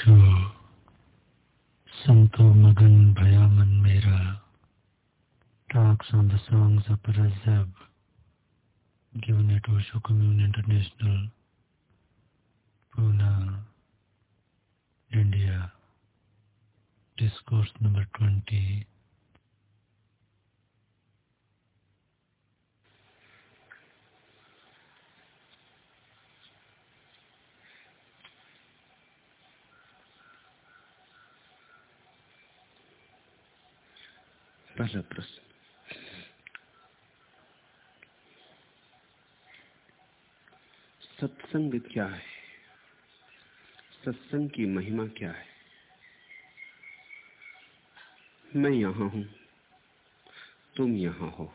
ओशो संतो मगन भया मन मेरा talks on the songs of Razab given at Osho Commune International, Pune, India. Discourse number 20. पहला प्रश्न सत्संग क्या है? सत्संग की महिमा क्या है? मैं यहाँ हूँ, तुम यहाँ हो।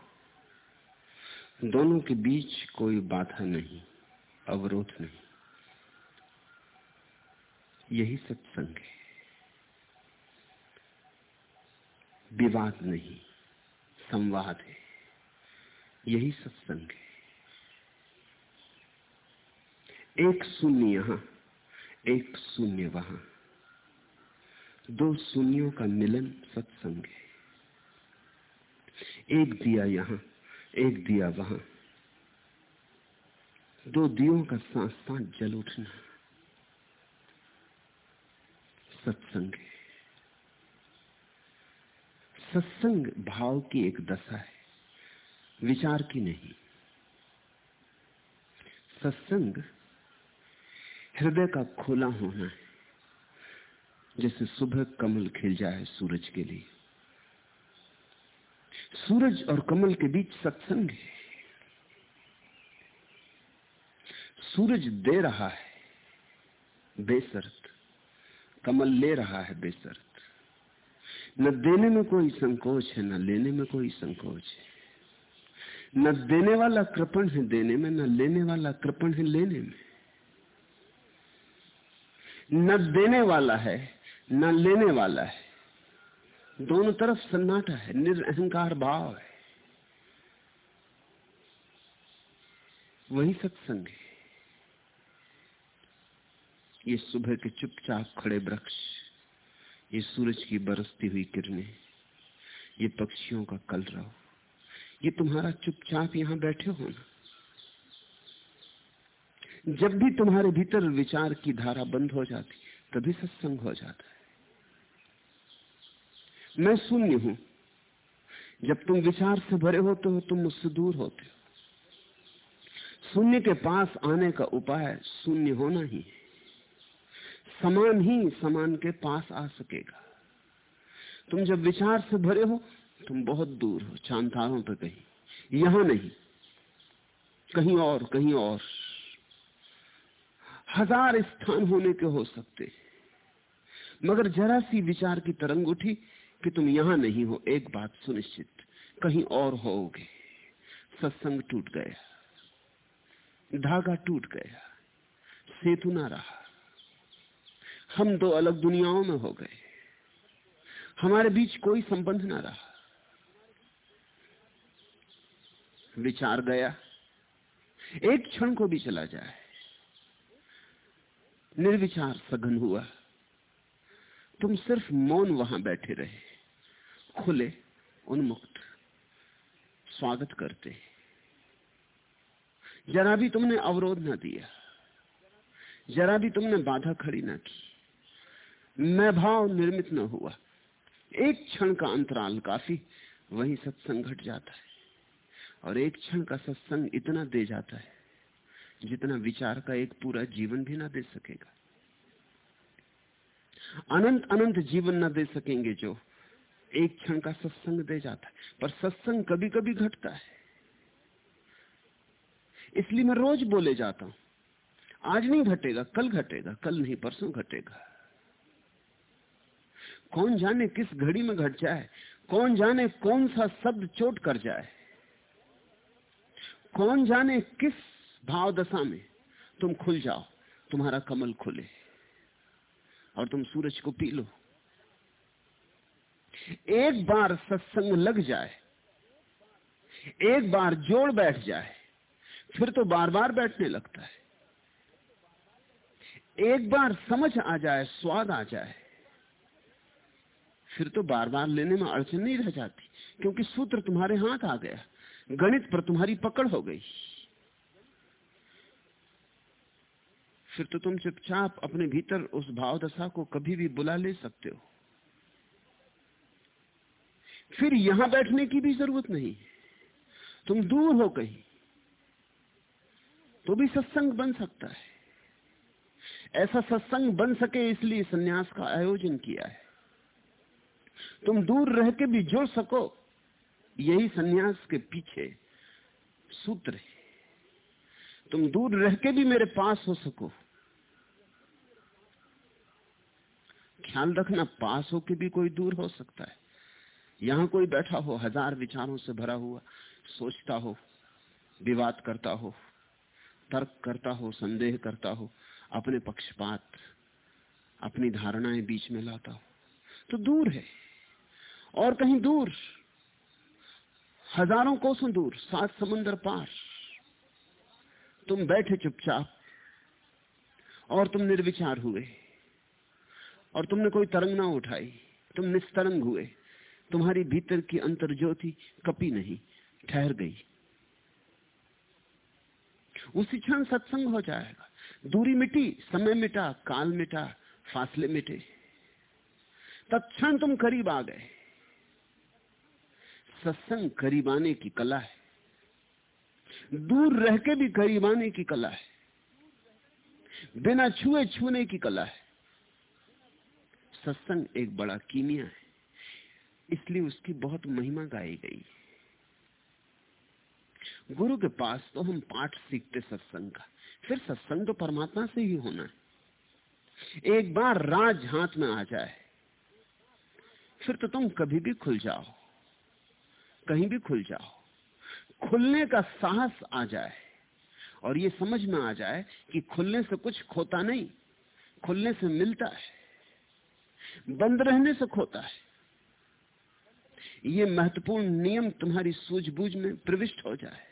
दोनों के बीच कोई बाधा नहीं, अवरोध नहीं। यही सत्संग है। विवाद नहीं, संवाद है। यही सत्संग है। एक शून्य यहाँ, एक शून्य वहाँ। दो शून्यों का मिलन सत्संग है। एक दिया यहाँ, एक दिया वहाँ। दो दियों का साथ साथ जल उठना सत्संग है। सत्संग भाव की एक दशा है, विचार की नहीं। सत्संग हृदय का खुला होना है, जैसे सुबह कमल खिल जाए सूरज के लिए। सूरज और कमल के बीच सत्संग है। सूरज दे रहा है, बेसर्त। कमल ले रहा है बेसर्त। न देने में कोई संकोच है, न लेने में कोई संकोच है। न देने वाला कृपण है देने में, न लेने वाला कृपण है लेने में। न देने वाला है, न लेने वाला है। दोनों तरफ़ सन्नाटा है निरअहकार भाव है। वही सत्संग है। ये सुबह के चुपचाप खड़े वृक्ष ये सूरज की बरसती हुई किरणें, ये पक्षियों का कलरव, ये तुम्हारा चुपचाप यहाँ बैठे हो ना? जब भी तुम्हारे भीतर विचार की धारा बंद हो जाती, तभी सत्संग हो जाता है। मैं शून्य हूँ। जब तुम विचार से भरे होते हो, तुम मुझसे दूर होते हो। शून्य के पास आने का उपाय शून्य होना ही है। समान ही समान के पास आ सकेगा। तुम जब विचार से भरे हो, तुम बहुत दूर हो चांदारों पर कहीं। यहाँ नहीं, कहीं और कहीं और। हज़ार स्थान होने के हो सकते। मगर जरा सी विचार की तरंग उठी कि तुम यहाँ नहीं हो, एक बात सुनिश्चित, कहीं और होगे सत्संग टूट गया, धागा टूट गया, सेतु ना रहा। हम दो अलग दुनियाओं में हो गए। हमारे बीच कोई संबंध ना रहा। विचार गया। एक क्षण को भी चला जाए। निर्विचार सघन हुआ। तुम सिर्फ़ मौन वहाँ बैठे रहे। खुले, उन्मुक्त, स्वागत करते। जरा भी तुमने अवरोध ना दिया। जरा भी तुमने बाधा खड़ी ना की। मैं भाव निर्मित न हुआ। एक क्षण का अंतराल काफ़ी, वही सत्संग घट जाता है। और एक क्षण का सत्संग इतना दे जाता है, जितना विचार का एक पूरा जीवन भी ना दे सकेगा। अनंत अनंत जीवन ना दे सकेंगे जो एक क्षण का सत्संग दे जाता है। पर सत्संग कभी कभी घटता है। इसलिए मैं रोज बोले जाता हूँ, आज नहीं घटेगा, कल घटेगा, कल नहीं, परसों घटेगा। कौन जाने किस घड़ी में घट जाए, कौन जाने कौन सा शब्द चोट कर जाए, कौन जाने किस भाव दशा में तुम खुल जाओ, तुम्हारा कमल खुले और तुम सूरज को पी लो। एक बार सत्संग लग जाए, एक बार जोड़ बैठ जाए, फिर तो बार बार बैठने लगता है। एक बार समझ आ जाए, स्वाद आ जाए फिर तो बार बार लेने में अड़चन नहीं रह जाती, क्योंकि सूत्र तुम्हारे हाथ आ गया गणित पर तुम्हारी पकड़ हो गई। फिर तो तुम चुपचाप अपने भीतर उस भाव दशा को कभी भी बुला ले सकते हो। फिर यहाँ बैठने की भी ज़रूरत नहीं तुम दूर हो कहीं तो भी सत्संग बन सकता है। ऐसा सत्संग बन सके इसलिए सन्यास का आयोजन किया है। तुम दूर रह के भी जुड़ सको। यही सन्यास के पीछे सूत्र है। तुम दूर रह के भी मेरे पास हो सको। ख्याल रखना, पास हो के भी कोई दूर हो सकता है। यहाँ कोई बैठा हो, हज़ार विचारों से भरा हुआ, सोचता हो, विवाद करता हो, तर्क करता हो, संदेह करता हो, अपने पक्षपात, अपनी धारणाएँ बीच में लाता हो तो दूर है। और कहीं दूर, हज़ारों कोसों दूर, सात समुन्द्र पार। तुम बैठे चुपचाप और तुम निर्विचार हुए और तुमने कोई तरंग ना उठाई, तुम निस्तरंग हुए। तुम्हारी भीतर की अंतर ज्योति कपी नहीं, ठहर गई। उसी क्षण सत्संग हो जाएगा। दूरी मिटी, समय मिटा, काल मिटा, फासले मिटे। तत्क्षण तुम करीब आ गए। सत्संग करीब आने की कला है। दूर रह के भी करीब आने की कला है। बिना छुए छूने की कला है। सत्संग एक बड़ा कीमिया है। इसलिए उसकी बहुत महिमा गाई गई गुरु के पास तो हम पाठ सीखते सत्संग का। फिर सत्संग तो परमात्मा से ही होना है। एक बार राज हाथ में आ जाए, फिर तो तुम कभी भी खुल जाओ। कहीं भी खुल जाओ, खुलने का साहस आ जाए और ये समझ में आ जाए कि खुलने से कुछ खोता नहीं, खुलने से मिलता है, बंद रहने से खोता है। ये महत्वपूर्ण नियम तुम्हारी सूझबूझ में प्रविष्ट हो जाए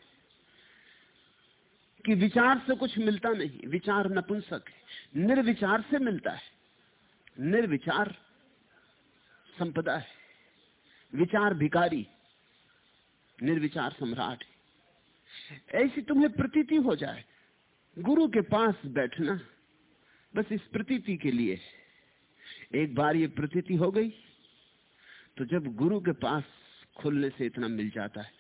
कि विचार से कुछ मिलता नहीं, विचार नपुंसक है, निर्विचार से मिलता है, निर्विचार संपदा है, विचार भिकारी निर्विचार सम्राट है। ऐसी तुम्हें प्रतीति हो जाए, गुरु के पास बैठना बस इस प्रतीति के लिए एक बार ये प्रतीति हो गई तो जब गुरु के पास खुलने से इतना मिल जाता है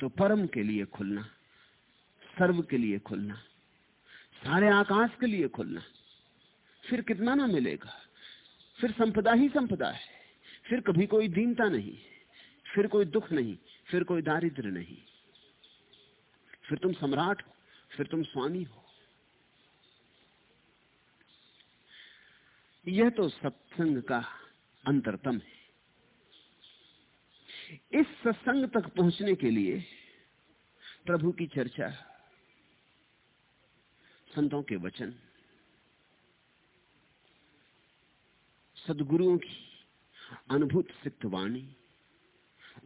तो परम के लिए खुलना, सर्व के लिए खुलना, सारे आकाश के लिए खुलना, फिर कितना ना मिलेगा। फिर संपदा ही संपदा है, फिर कभी कोई दीनता नहीं, फिर कोई दुख नहीं फिर कोई दारिद्र नहीं। फिर तुम सम्राट हो, फिर तुम स्वामी हो। यह तो सत्संग का अंतरतम है। इस सत्संग तक पहुँचने के लिए प्रभु की चर्चा, संतों के वचन, सदगुरुओं की अनुभूत सिद्ध वाणी,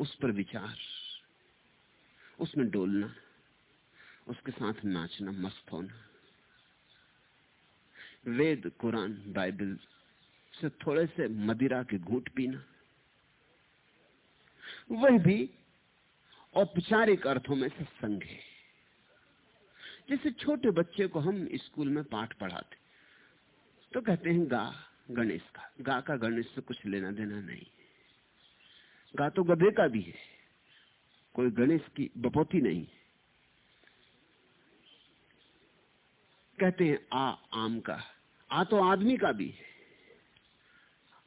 उस पर विचार उसमें डोलना, उसके साथ नाचना मस्त होना। वेद, कुरान, बाइबल से थोड़े से मदिरा के घूट पीना। वह भी औपचारिक अर्थों में सत्संग है। जैसे छोटे बच्चे को हम स्कूल में पाठ पढ़ाते तो कहते हैं, गा, गणेश का, गा का गणेश से कुछ लेना देना नहीं गा तो गधे का भी है। कोई गणेश की बपोती नहीं। कहते हैं, आ, आम का। आ तो आदमी का भी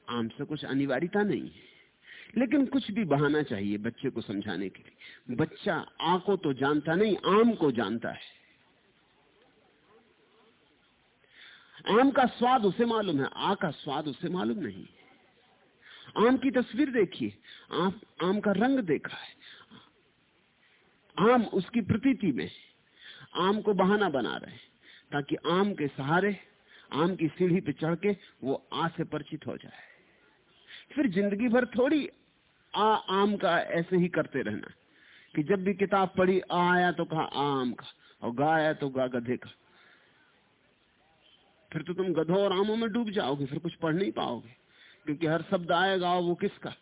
आम से कुछ अनिवार्यता नहीं लेकिन कुछ भी बहाना चाहिए बच्चे को समझाने के लिए। बच्चा आ को तो जानता नहीं, आम को जानता है। आम का स्वाद उसे मालूम है, आ का स्वाद उसे मालूम नहीं आम की तस्वीर देखिए। आम का रंग देखा है। आम उसकी प्रतीति में आम को बहाना बना रहे ताकि आम के सहारे, आम की सीढ़ी पे चढ़ के वो आ से परिचित हो जाए। फिर ज़िंदगी भर थोड़ी आ, आम का ऐसे ही करते रहना, कि जब भी किताब पढ़ी, आ आया तो कहा, आम का, और गा आया तो गा गधे का। फिर तो तुम गधों और आमों में डूब जाओगे, फिर कुछ पढ़ नहीं पाओगे, क्योंकि हर शब्द आएगा वो किसका?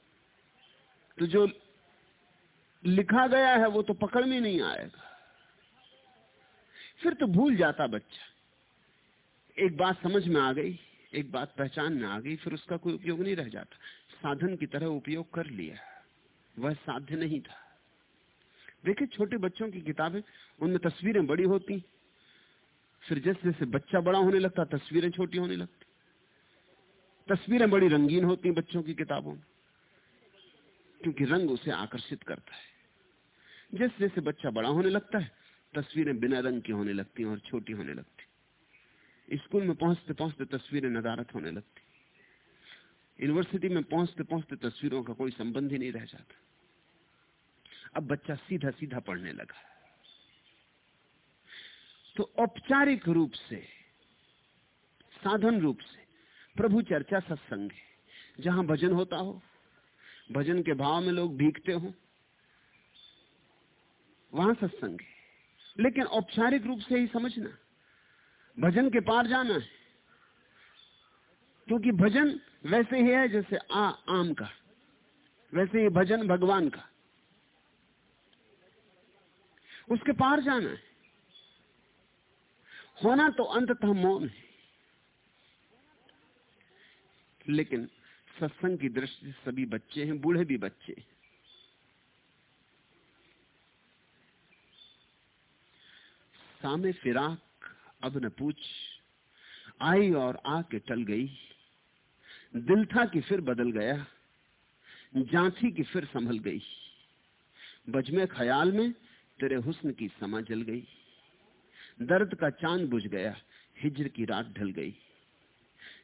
तो जो लिखा गया है, वो तो पकड़ में नहीं आएगा। फिर तो भूल जाता बच्चा। एक बात समझ में आ गई, एक बात पहचान में आ गई, फिर उसका कोई उपयोग नहीं रह जाता। साधन की तरह उपयोग कर लिया। वह साध्य नहीं था। देखिए, छोटे बच्चों की किताबें, उनमें तस्वीरें बड़ी होती। फिर जैसे जैसे बच्चा बड़ा होने लगता, तस्वीरें छोटी होने लगती। तस्वीरें बड़ी रंगीन होती बच्चों की किताबों में, क्योंकि रंग उसे आकर्षित करता है। जैसे जैसे बच्चा बड़ा होने लगता है, तस्वीरें बिना रंग की होने लगती और छोटी होने लगती स्कूल में पहुँचते पहुँचते तस्वीरें नदारत होने लगती यूनिवर्सिटी में पहुँचते पहुँचते तस्वीरों का कोई संबंध ही नहीं रह जाता। अब बच्चा सीधा सीधा पढ़ने लगा तो औपचारिक रूप से, साधन रूप से, प्रभु चर्चा सत्संग है। जहाँ भजन होता हो, भजन के भाव में लोग भीगते हो वहाँ सत्संग। है लेकिन औपचारिक रूप से ही समझना। भजन के पार जाना है। क्योंकि भजन वैसे ही है जैसे आ, आम का। वैसे ही भजन भगवान का। उसके पार जाना है। होना तो अंततः मौन है। लेकिन सत्संग की दृष्टि से सभी बच्चे हैं, बूढ़े भी बच्चे सामे फिराक, अब न पूछ। आई और आके टल गई। दिल था कि फिर बदल गया। जांची की फिर संभल गई। बजमे ख्याल में तेरे हुस्न की समा जल गई। दर्द का चाँद बुझ गया, हिजर की रात ढल गई।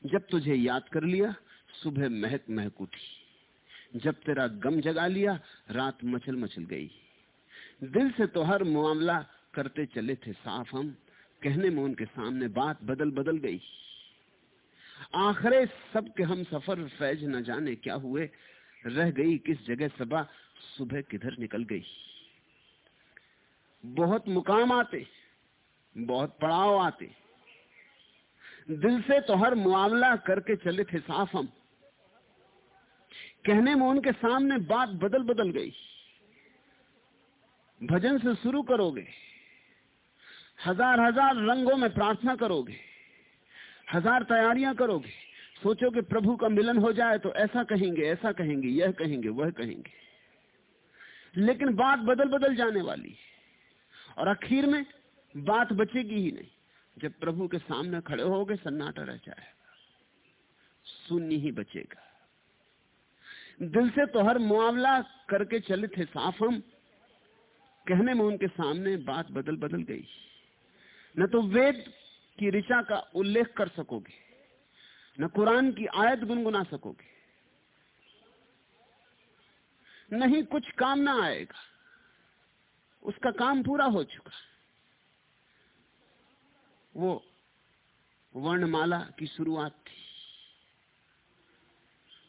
जब तुझे याद कर लिया, सुबह महक महक उठी। जब तेरा गम जगा लिया, रात मचल मचल गई। दिल से तो हर मामला करते चले थे साफ़ हम। कहने में उनके सामने बात बदल बदल गई। आखिरे सब के हम सफ़र फैज न जाने क्या हुए। रह गई किस जगह सबा, सुबह किधर निकल गई। बहुत मुकाम आते, बहुत पड़ाव आते। दिल से तो हर मुआवला करके चले थे साफ़ हम। कहने में उनके सामने बात बदल बदल गई। भजन से शुरू करोगे। हज़ार हज़ार रंगों में प्रार्थना करोगे, हज़ार तैयारियाँ करोगे, सोचो कि प्रभु का मिलन हो जाए तो ऐसा कहेंगे ऐसा कहेंगे, यह कहेंगे, वह कहेंगे। लेकिन बात बदल बदल जाने वाली और आखिर में बात बचेगी ही नहीं। जब प्रभु के सामने खड़े होगे, सन्नाटा रह जाएगा। शून्य ही बचेगा। दिल से तो हर मुआवला करके चले थे साफ़ हम। कहने में उनके सामने बात बदल बदल गई। न तो वेद की ऋचा का उल्लेख कर सकोगे, न कुरान की आयत गुनगुना सकोगे। नहीं कुछ काम ना आएगा, उसका काम पूरा हो चुका वो वर्णमाला की शुरुआत थी।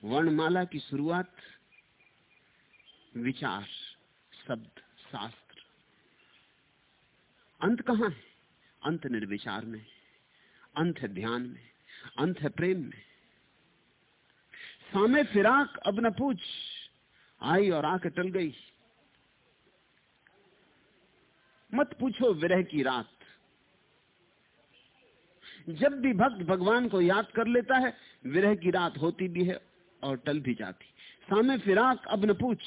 वर्णमाला की शुरुआत विचार, शब्द, शास्त्र। अंत कहाँ है? अंत निर्विचार में, अंत है ध्यान में, अंत है प्रेम में। सामे फिराक अब न पूछ, आई और आके टल गई। मत पूछो विरह की रात। जब भी भक्त भगवान को याद कर लेता है, विरह की रात होती भी है और टल भी जाती। सामे फिराक अब न पूछ,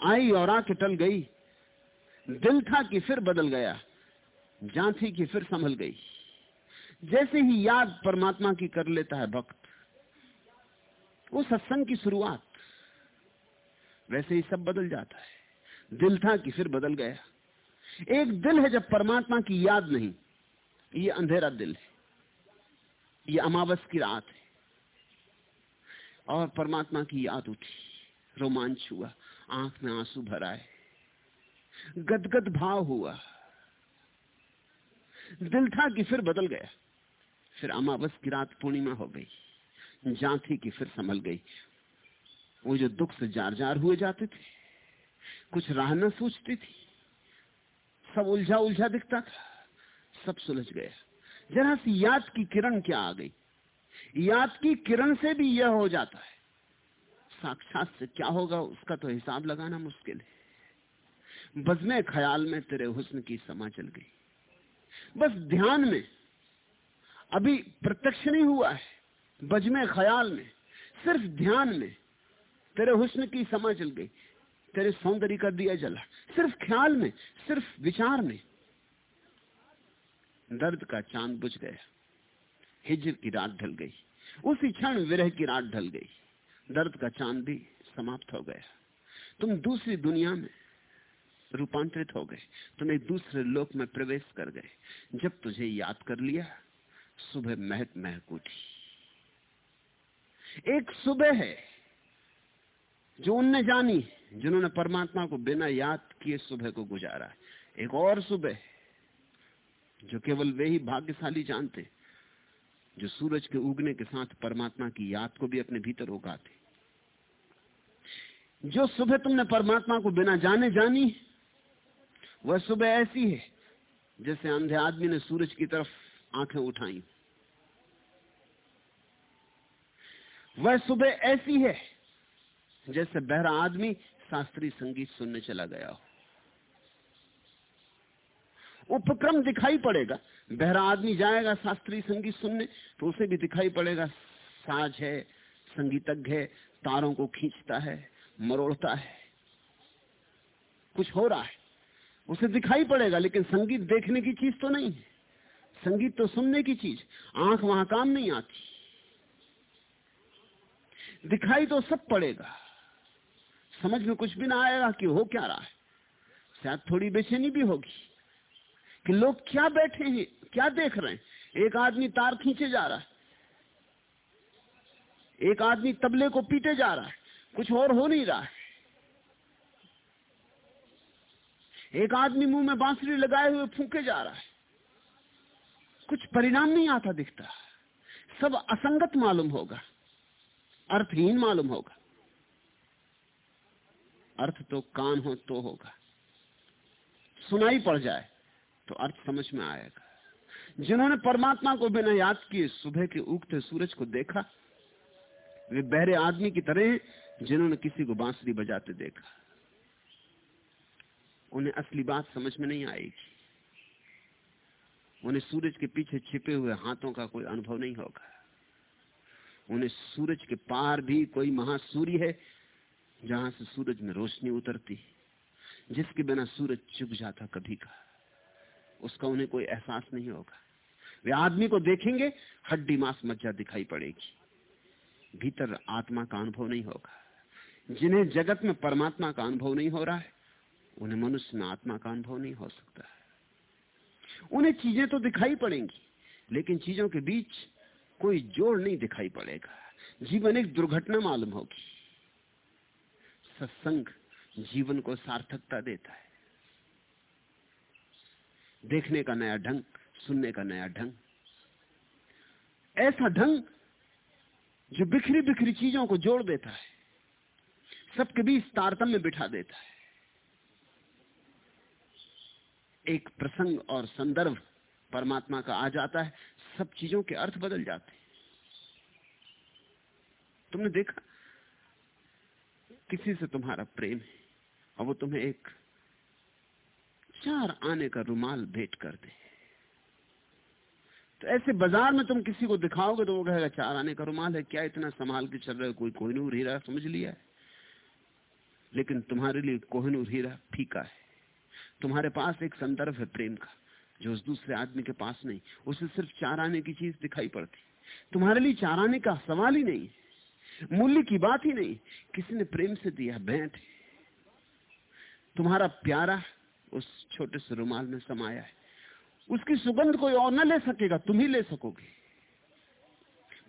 आई और आके टल गई। दिल था कि फिर बदल गया। जांची की फिर संभल गई। जैसे ही याद परमात्मा की कर लेता है भक्त, वो सत्संग की शुरुआत, वैसे ही सब बदल जाता है। दिल था कि फिर बदल गया। एक दिल है जब परमात्मा की याद नहीं, ये अंधेरा दिल है। ये अमावस की रात है। और परमात्मा की याद उठी, रोमांच हुआ, आँख में आँसू भर आए गदगद भाव हुआ। दिल था कि फिर बदल गया। फिर अमावस की रात पूर्णिमा हो गई। जाती कि फिर संभल गई। वो जो दुख से जार जार हुए जाते थे, कुछ राह न सोचती थी, सब उलझा उलझा दिखता था, सब सुलझ गया। जरा सी याद की किरण क्या आ गई? याद की किरण से भी यह हो जाता है। साक्षात से क्या होगा, उसका तो हिसाब लगाना मुश्किल है। बस में ख्याल में तेरे हुस्न की समा चल गई। बस ध्यान में। अभी प्रत्यक्ष नहीं हुआ है बजमे ख्याल में, सिर्फ़ ध्यान में। तेरे हुस्न की समा चल गई, तेरे सौंदर्य का दिया जला। सिर्फ़ ख्याल में, सिर्फ़ विचार में। दर्द का चाँद बुझ गया, हिजर की रात ढल गई, उसी क्षण विरह की रात ढल गई। दर्द का चाँद भी समाप्त हो गया। तुम दूसरी दुनिया में रूपांतरित हो गए तुम एक दूसरे लोक में प्रवेश कर गए। जब तुझे याद कर लिया, सुबह महक महक उठी। एक सुबह है जो उनने जानी जिन्होंने परमात्मा को बिना याद किए सुबह को गुजारा एक और सुबह जो केवल वे ही भाग्यशाली जानते जो सूरज के उगने के साथ परमात्मा की याद को भी अपने भीतर उगाते जो सुबह तुमने परमात्मा को बिना जाने जानी वह सुबह ऐसी है, जैसे अंधे आदमी ने सूरज की तरफ़ आँखें उठाई। वह सुबह ऐसी है, जैसे बहरा आदमी शास्त्रीय संगीत सुनने चला गया हो। उपक्रम दिखाई पड़ेगा। बहरा आदमी जाएगा शास्त्रीय संगीत सुनने तो उसे भी दिखाई पड़ेगा, साज है, संगीतज्ञ है, तारों को खींचता है, मरोड़ता है। कुछ हो रहा है। उसे दिखाई पड़ेगा, लेकिन संगीत देखने की चीज़ तो नहीं है। संगीत तो सुनने की चीज़, आँख वहाँ काम नहीं आती। दिखाई तो सब पड़ेगा। समझ में कुछ भी ना आएगा कि हो क्या रहा है। शायद थोड़ी बेचैनी भी होगी कि लोग क्या बैठे हैं, क्या देख रहे हैं। एक आदमी तार खींचे जा रहा है। एक आदमी तबले को पीटे जा रहा है। कुछ और हो नहीं रहा है। एक आदमी मुँह में बांसुरी लगाए हुए फूके जा रहा है। कुछ परिणाम नहीं आता दिखता। सब असंगत मालूम होगा। अर्थहीन मालूम होगा। अर्थ तो कान हो तो होगा। सुनाई पड़ जाए तो अर्थ समझ में आएगा। जिन्होंने परमात्मा को बिना याद किए सुबह के उगते सूरज को देखा, वे बहरे आदमी की तरह जिन्होंने किसी को बांसुरी बजाते देखा। उन्हें असली बात समझ में नहीं आएगी उन्हें सूरज के पीछे छिपे हुए हाथों का कोई अनुभव नहीं होगा। उन्हें सूरज के पार भी कोई महासूर्य है, जहाँ से सूरज में रोशनी उतरती, जिसके बिना सूरज चुप जाता कभी का। उसका उन्हें कोई एहसास नहीं होगा। वे आदमी को देखेंगे, हड्डी मांस मज्जा दिखाई पड़ेगी। भीतर आत्मा का अनुभव नहीं होगा। जिन्हें जगत में परमात्मा का अनुभव नहीं हो रहा है उन्हें मनुष्य में आत्मा का अनुभव नहीं हो सकता। उन्हें चीज़ें तो दिखाई पड़ेंगी, लेकिन चीज़ों के बीच कोई जोड़ नहीं दिखाई पड़ेगा। जीवन एक दुर्घटना मालूम होगी। सत्संग जीवन को सार्थकता देता है। देखने का नया ढंग, सुनने का नया ढंग। ऐसा ढंग जो बिखरी बिखरी चीज़ों को जोड़ देता है, सबके बीच तारतम्य बिठा देता है। एक प्रसंग और संदर्भ परमात्मा का आ जाता है, सब चीज़ों के अर्थ बदल जाते तुमने देखा? किसी से तुम्हारा प्रेम है, और वो तुम्हें एक चार आने का रुमाल भेंट कर दे। तो ऐसे बाज़ार में तुम किसी को दिखाओगे तो वो कहेगा, चार आने का रुमाल है, क्या इतना संभाल के चल रहे हो? कोई कोहिनूर हीरा, समझ लिया है? लेकिन तुम्हारे लिए कोहनूर हीरा फीका है। तुम्हारे पास एक संदर्भ है प्रेम का, जो उस दूसरे आदमी के पास नहीं, उसे सिर्फ़ चार आने की चीज़ दिखाई पड़ती। तुम्हारे लिए चार आने का सवाल ही नहीं, मूल्य की बात ही नहीं किसी ने प्रेम से दिया भेंट तुम्हारा प्यारा उस छोटे से रुमाल में समाया है, उसकी सुगंध कोई और न ले सकेगा, तुम ही ले सकोगे।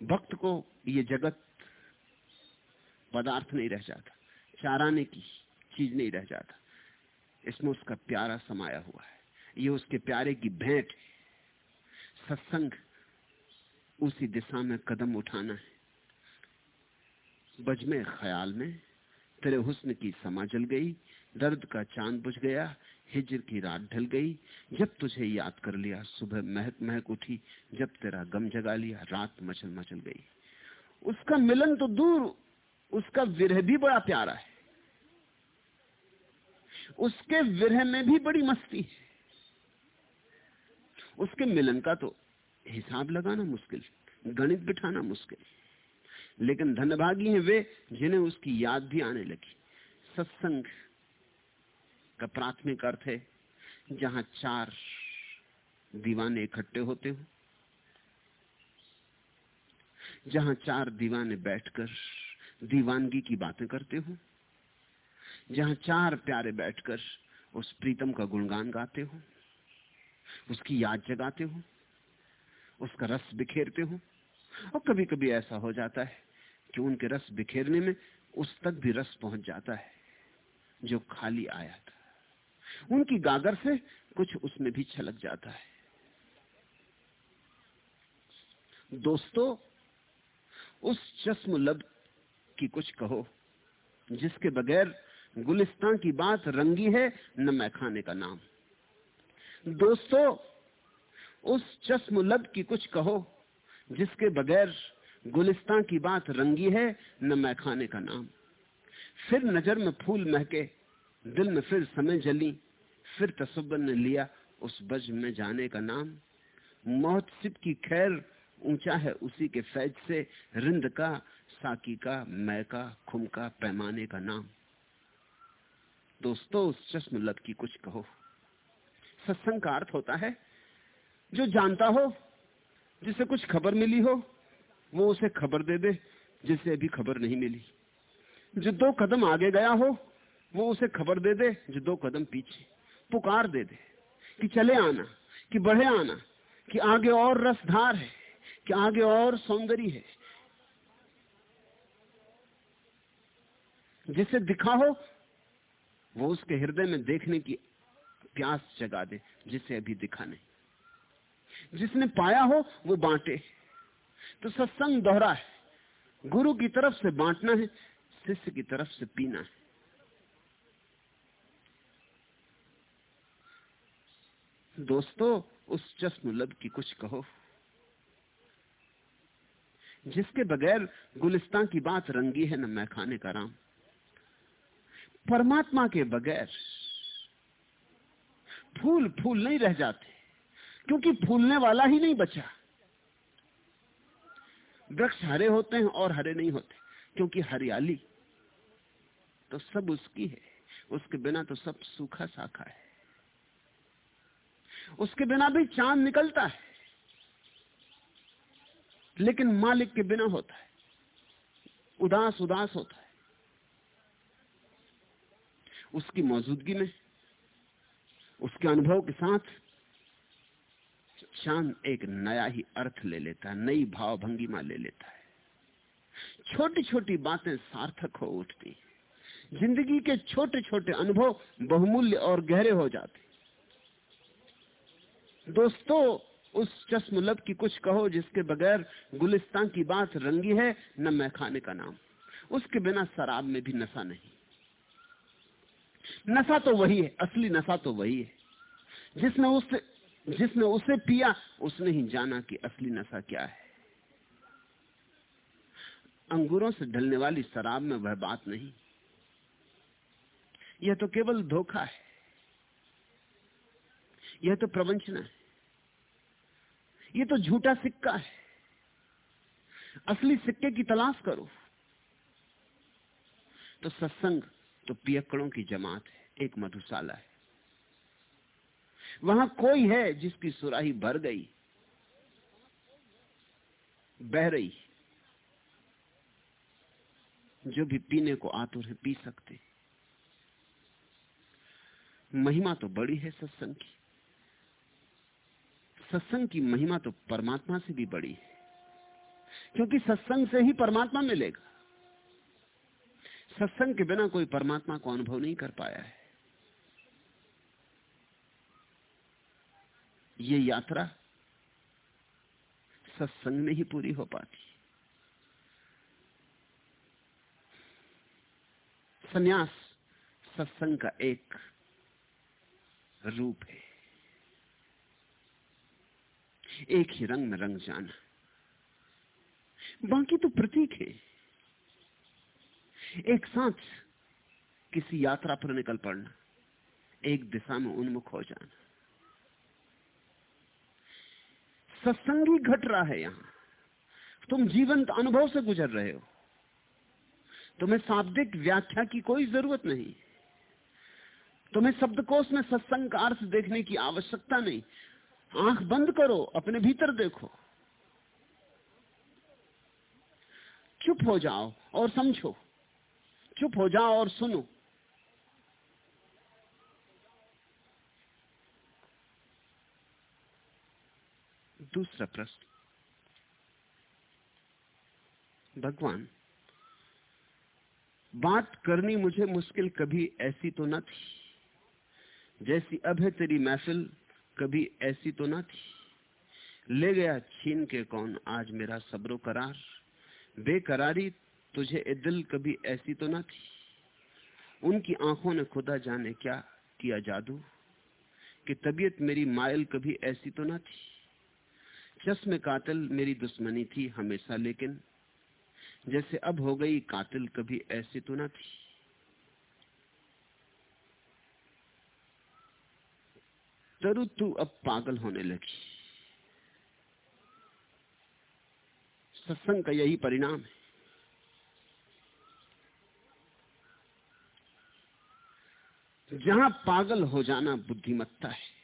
भक्त को ये जगत पदार्थ नहीं रह जाता, चाराने की चीज़ नहीं रह जाता। इसमें उसका प्यारा समाया हुआ है। ये उसके प्यारे की भेंट सत्संग उसी दिशा में कदम उठाना है। बजमे ख्याल में तेरे हुस्न की समा जल गई, दर्द का चाँद बुझ गया, हिजर की रात ढल गई। जब तुझे याद कर लिया, सुबह महक महक उठी, जब तेरा गम जगा लिया, रात मचल मचल गई। उसका मिलन तो दूर, उसका विरह भी बड़ा प्यारा है। उसके विरह में भी बड़ी मस्ती है। उसके मिलन का तो हिसाब लगाना मुश्किल गणित बिठाना मुश्किल लेकिन धनभागी हैं वे, जिन्हें उसकी याद भी आने लगी। सत्संग का प्राथमिक अर्थ है, जहाँ चार दीवाने इकट्ठे होते हो, जहाँ चार दीवाने बैठकर दीवानगी की बातें करते हो जहाँ चार प्यारे बैठकर उस प्रीतम का गुणगान गाते हो, उसकी याद जगाते हो, उसका रस बिखेरते हो, और कभी कभी ऐसा हो जाता है कि उनके रस बिखेरने में उस तक भी रस पहुँच जाता है जो खाली आया था। उनकी गागर से कुछ उसमें भी छलक जाता है। दोस्तों, उस चश्म लब की कुछ कहो, जिसके बगैर गुलिस्तान की बात रंगी है, न मैं खाने का नाम। दोस्तों, उस चश्म लब की कुछ कहो, जिसके बगैर गुलिस्तान की बात रंगी है, न मैं खाने का नाम। फिर नज़र में फूल महके, दिल में फिर समय जली, फिर तसब्बर ने लिया उस बज में जाने का नाम। महोत्सव की खैर ऊँचा है उसी के फैज से, रिंद का, साकी का, मै का, खुम का, पैमाने का नाम। दोस्तों, उस चश्म लब की कुछ कहो। सत्संग का अर्थ होता है, जो जानता हो, जिसे कुछ खबर मिली हो, वो उसे खबर दे दे, जिसे अभी खबर नहीं मिली। जो दो कदम आगे गया हो, वो उसे खबर दे दे, जो दो कदम पीछे। पुकार दे दे कि चले आना, कि बढ़े आना, कि आगे और रसधार है, कि आगे और सौंदर्य है। जिसे दिखा हो वो उसके हृदय में देखने की प्यास जगा दे, जिसे अभी दिखा नहीं। जिसने पाया हो, वो बांटे। तो सत्संग दोहरा है। गुरु की तरफ़ से बांटना है, शिष्य की तरफ़ से पीना है। दोस्तों, उस चश्म लब की कुछ कहो। जिसके बगैर गुलिस्तान की बात रंगी है, न मैं खाने का राम। परमात्मा के बगैर फूल फूल नहीं रह जाते, क्योंकि फूलने वाला ही नहीं बचा। वृक्ष हरे होते हैं और हरे नहीं होते, क्योंकि हरियाली तो सब उसकी है, उसके बिना तो सब सूखा साखा है। उसके बिना भी चाँद निकलता है, लेकिन मालिक के बिना होता है, उदास उदास होता है। उसकी मौजूदगी में, उसके अनुभव के साथ चाँद एक नया ही अर्थ ले लेता है, नई भाव भंगिमा ले लेता है। छोटी छोटी बातें सार्थक हो उठती ज़िंदगी के छोटे छोटे अनुभव बहुमूल्य और गहरे हो जाते दोस्तों, उस चश्मलब की कुछ कहो जिसके बगैर गुलिस्तान की बात रंगी है, न मैं खाने का नाम। उसके बिना शराब में भी नशा नहीं। नशा तो वही है, असली नशा तो वही है। जिसने उससे जिसने उसे पिया, उसने ही जाना कि असली नशा क्या है। अंगूरों से ढलने वाली शराब में वह बात नहीं। यह तो केवल धोखा है। यह तो प्रवंचना है। यह तो झूठा सिक्का है। असली सिक्के की तलाश करो। तो सत्संग तो पियकड़ों की जमात है एक मधुशाला है। वहाँ कोई है जिसकी सुराही भर गई, बह रही, जो भी पीने को आतुर है, पी सकते। महिमा तो बड़ी है सत्संग की। सत्संग की महिमा तो परमात्मा से भी बड़ी है, क्योंकि सत्संग से ही परमात्मा मिलेगा। सत्संग के बिना कोई परमात्मा को अनुभव नहीं कर पाया है। ये यात्रा सत्संग में ही पूरी हो पाती सन्यास सत्संग का एक रूप है। एक ही रंग में रंग जाना। बाकी तो प्रतीक है। एक साथ किसी यात्रा पर निकल पड़ना, एक दिशा में उन्मुख हो जाना। सत्संग ही घट रहा है यहाँ। तुम जीवंत अनुभव से गुजर रहे हो। तुम्हें शाब्दिक व्याख्या की कोई ज़रूरत नहीं। तुम्हें शब्दकोश में सत्संग का अर्थ देखने की आवश्यकता नहीं। आँख बंद करो, अपने भीतर देखो। चुप हो जाओ और समझो। चुप हो जाओ और सुनो। दूसरा प्रश्न। भगवान, बात करनी मुझे मुश्किल कभी ऐसी तो न थी। जैसी अब है तेरी महफिल, कभी ऐसी तो न थी। ले गया छीन के कौन, आज मेरा सब्रो करार। बेकरारी तुझे ए दिल कभी ऐसी तो ना थी? उनकी आँखों ने खुदा जाने क्या किया जादू? कि तबीयत मेरी मायल कभी ऐसी तो ना थी? चश्मे कातिल मेरी दुश्मनी थी हमेशा, लेकिन जैसे अब हो गई कातिल कभी ऐसी तो ना थी। तरु तू अब पागल होने लगी। सत्संग का यही परिणाम है। जहाँ पागल हो जाना बुद्धिमत्ता है।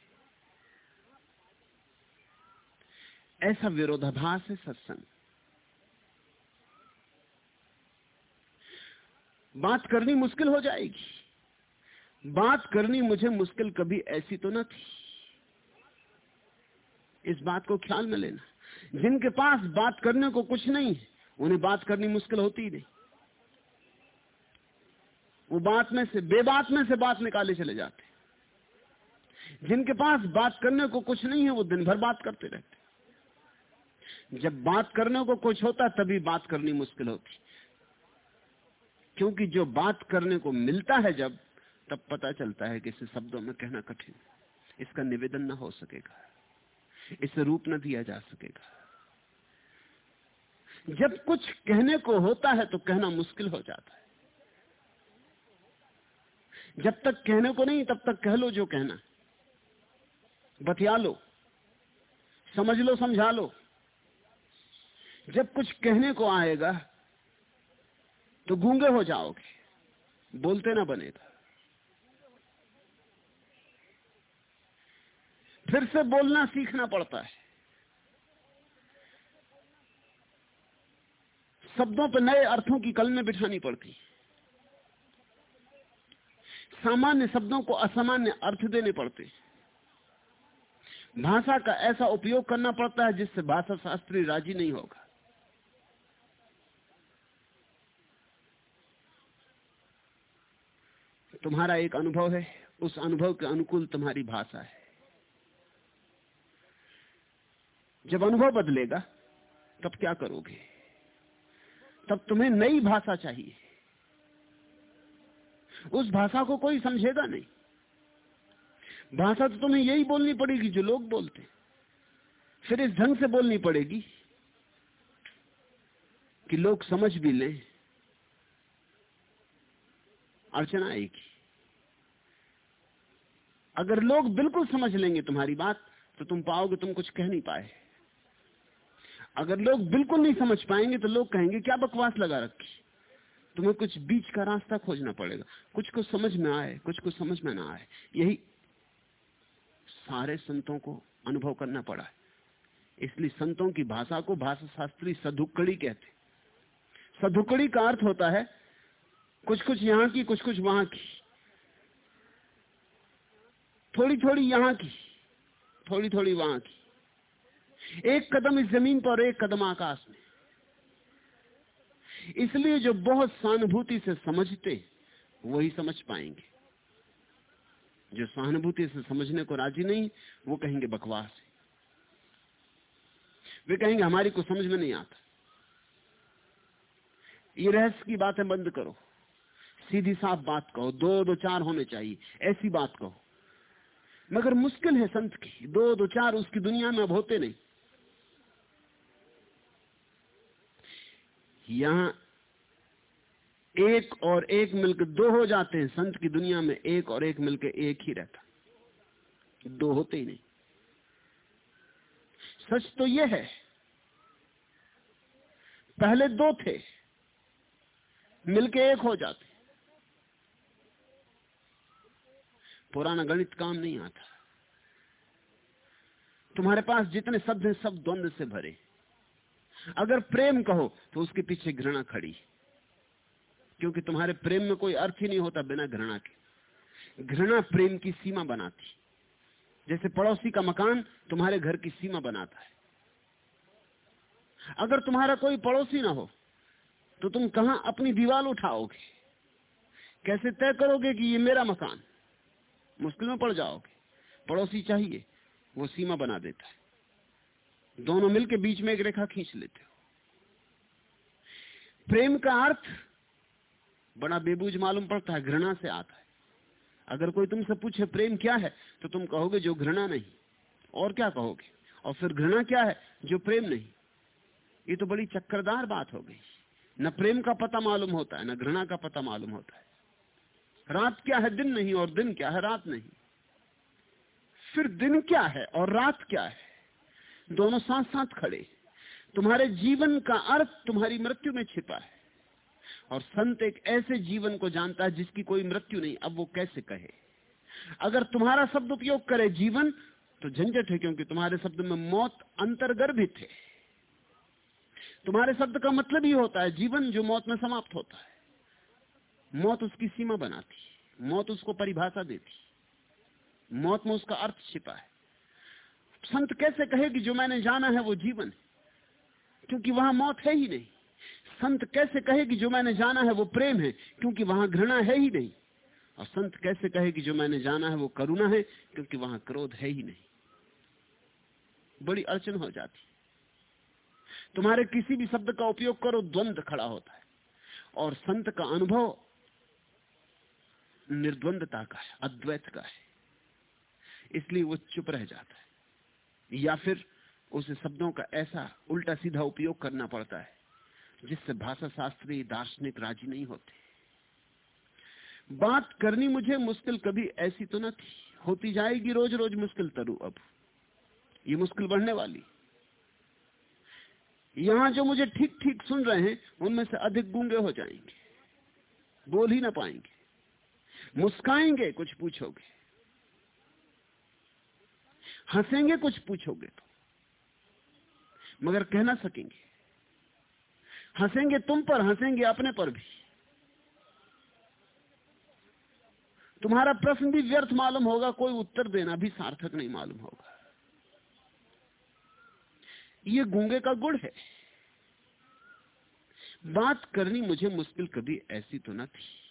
ऐसा विरोधाभास है सत्संग। बात करनी मुश्किल हो जाएगी। बात करनी मुझे मुश्किल कभी ऐसी तो न थी। इस बात को ख्याल में लेना। जिनके पास बात करने को कुछ नहीं है, उन्हें बात करनी मुश्किल होती ही नहीं। वो बात में से, बेबात में से बात निकाले चले जाते जिनके पास बात करने को कुछ नहीं है, वो दिन भर बात करते रहते जब बात करने को कुछ होता, तभी बात करनी मुश्किल होती। क्योंकि जो बात करने को मिलता है जब, तब पता चलता है कि इसे शब्दों में कहना कठिन इसका निवेदन ना हो सकेगा। इसे रूप न दिया जा सकेगा। जब कुछ कहने को होता है तो कहना मुश्किल हो जाता है। जब तक कहने को नहीं, तब तक कह लो जो कहना। बतिया लो। समझ लो, समझा लो। जब कुछ कहने को आएगा तो गूँगे हो जाओगे। बोलते ना बनेगा फिर से बोलना सीखना पड़ता है। शब्दों पर नए अर्थों की कलमें बिठानी पड़ती सामान्य शब्दों को असामान्य अर्थ देने पड़ते भाषा का ऐसा उपयोग करना पड़ता है जिससे भाषा शास्त्री राज़ी नहीं होगा। तुम्हारा एक अनुभव है, उस अनुभव के अनुकूल तुम्हारी भाषा है। जब अनुभव बदलेगा, तब क्या करोगे? तब तुम्हें नई भाषा चाहिए। उस भाषा को कोई समझेगा नहीं। भाषा तो तुम्हें यही बोलनी पड़ेगी जो लोग बोलते फिर इस ढंग से बोलनी पड़ेगी कि लोग समझ भी लें, अड़चना आएगी। अगर लोग बिल्कुल समझ लेंगे तुम्हारी बात तो तुम पाओगे तुम कुछ कह नहीं पाए। अगर लोग बिल्कुल नहीं समझ पाएँगे तो लोग कहेंगे, क्या बकवास लगा रखी? तुम्हें कुछ बीच का रास्ता खोजना पड़ेगा। कुछ को समझ में आए, कुछ को समझ में ना आए। यही सारे संतों को अनुभव करना पड़ा है। इसलिए संतों की भाषा को भाषा शास्त्री सधुकड़ी कहते सधुकड़ी का अर्थ होता है कुछ कुछ यहाँ की कुछ कुछ वहाँ की। थोड़ी थोड़ी यहाँ की थोड़ी थोड़ी वहाँ की। एक कदम इस ज़मीन पर एक कदम आकाश में। इसलिए जो बहुत सहानुभूति से समझते, वही समझ पाएँगे। जो सहानुभूति से समझने को राज़ी नहीं, वो कहेंगे बकवास है। वे कहेंगे हमारी को समझ में नहीं आता। ये रहस्य की बातें बंद करो। सीधी साफ़ बात कहो, दो दो चार होने चाहिए, ऐसी बात कहो। मगर मुश्किल है संत की, दो दो चार उसकी दुनिया में अब होते नहीं। यहाँ एक और एक मिलकर दो हो जाते हैं। संत की दुनिया में एक और एक मिलकर एक ही रहता। दो होते ही नहीं। सच तो यह है, पहले दो थे, मिलके एक हो जाते। पुराना गणित काम नहीं आता। तुम्हारे पास जितने शब्द हैं, सब द्वंद से भरे। अगर प्रेम कहो तो उसके पीछे घृणा खड़ी। क्योंकि तुम्हारे प्रेम में कोई अर्थ ही नहीं होता बिना घृणा के। घृणा प्रेम की सीमा बनाती। जैसे पड़ोसी का मकान तुम्हारे घर की सीमा बनाता है। अगर तुम्हारा कोई पड़ोसी ना हो तो तुम कहाँ अपनी दीवार उठाओगे? कैसे तय करोगे कि ये मेरा मकान? मुश्किल में पड़ जाओगे। पड़ोसी चाहिए, वो सीमा बना देता है। दोनों मिलके बीच में एक रेखा खींच लेते हो। प्रेम का अर्थ बड़ा बेबूज मालूम पड़ता है, घृणा से आता है। अगर कोई तुमसे पूछे, प्रेम क्या है? तो तुम कहोगे, जो घृणा नहीं। और क्या कहोगे? और फिर घृणा क्या है? जो प्रेम नहीं। ये तो बड़ी चक्करदार बात हो गई। न प्रेम का पता मालूम होता है, न घृणा का पता मालूम होता है। रात क्या है, दिन नहीं, और दिन क्या है, रात नहीं। फिर दिन क्या है, और रात क्या है? दोनों साथ साथ खड़े। तुम्हारे जीवन का अर्थ तुम्हारी मृत्यु में छिपा है। और संत एक ऐसे जीवन को जानता है जिसकी कोई मृत्यु नहीं। अब वो कैसे कहे? अगर तुम्हारा शब्द उपयोग करे जीवन तो झंझट है क्योंकि तुम्हारे शब्द में मौत अंतर्गर्भित है। तुम्हारे शब्द का मतलब ही होता है जीवन जो मौत में समाप्त होता है। मौत उसकी सीमा बनाती मौत उसको परिभाषा देती मौत में उसका अर्थ छिपा है। संत कैसे कहे कि जो मैंने जाना है वो जीवन है। क्योंकि वहाँ मौत है ही नहीं। संत कैसे कहे कि जो मैंने जाना है वो प्रेम है, क्योंकि वहाँ घृणा है ही नहीं। और संत कैसे कहे कि जो मैंने जाना है वो करुणा है, क्योंकि वहाँ क्रोध है ही नहीं। बड़ी अड़चन हो जाती। तुम्हारे किसी भी शब्द का उपयोग करो, द्वंद खड़ा होता है। और संत का अनुभव निर्द्वंदता का है, अद्वैत का है। इसलिए वो चुप रह जाता है। या फिर उसे शब्दों का ऐसा उल्टा सीधा उपयोग करना पड़ता है, जिससे भाषा शास्त्री दार्शनिक राज़ी नहीं होते। बात करनी मुझे मुश्किल कभी ऐसी तो न थी। होती जाएगी रोज रोज मुश्किल तरु अब। ये मुश्किल बढ़ने वाली। यहाँ जो मुझे ठीक ठीक सुन रहे हैं, उनमें से अधिक गूँगे हो जाएँगे। बोल ही ना पाएँगे। मुस्काएँगे, कुछ पूछोगे। हंसेंगे, कुछ पूछोगे तो। मगर कह ना सकेंगे। हंसेंगे तुम पर, हंसेंगे अपने पर भी। तुम्हारा प्रश्न भी व्यर्थ मालूम होगा, कोई उत्तर देना भी सार्थक नहीं मालूम होगा। ये गूँगे का गुड़ है। बात करनी मुझे मुश्किल कभी ऐसी तो ना थी।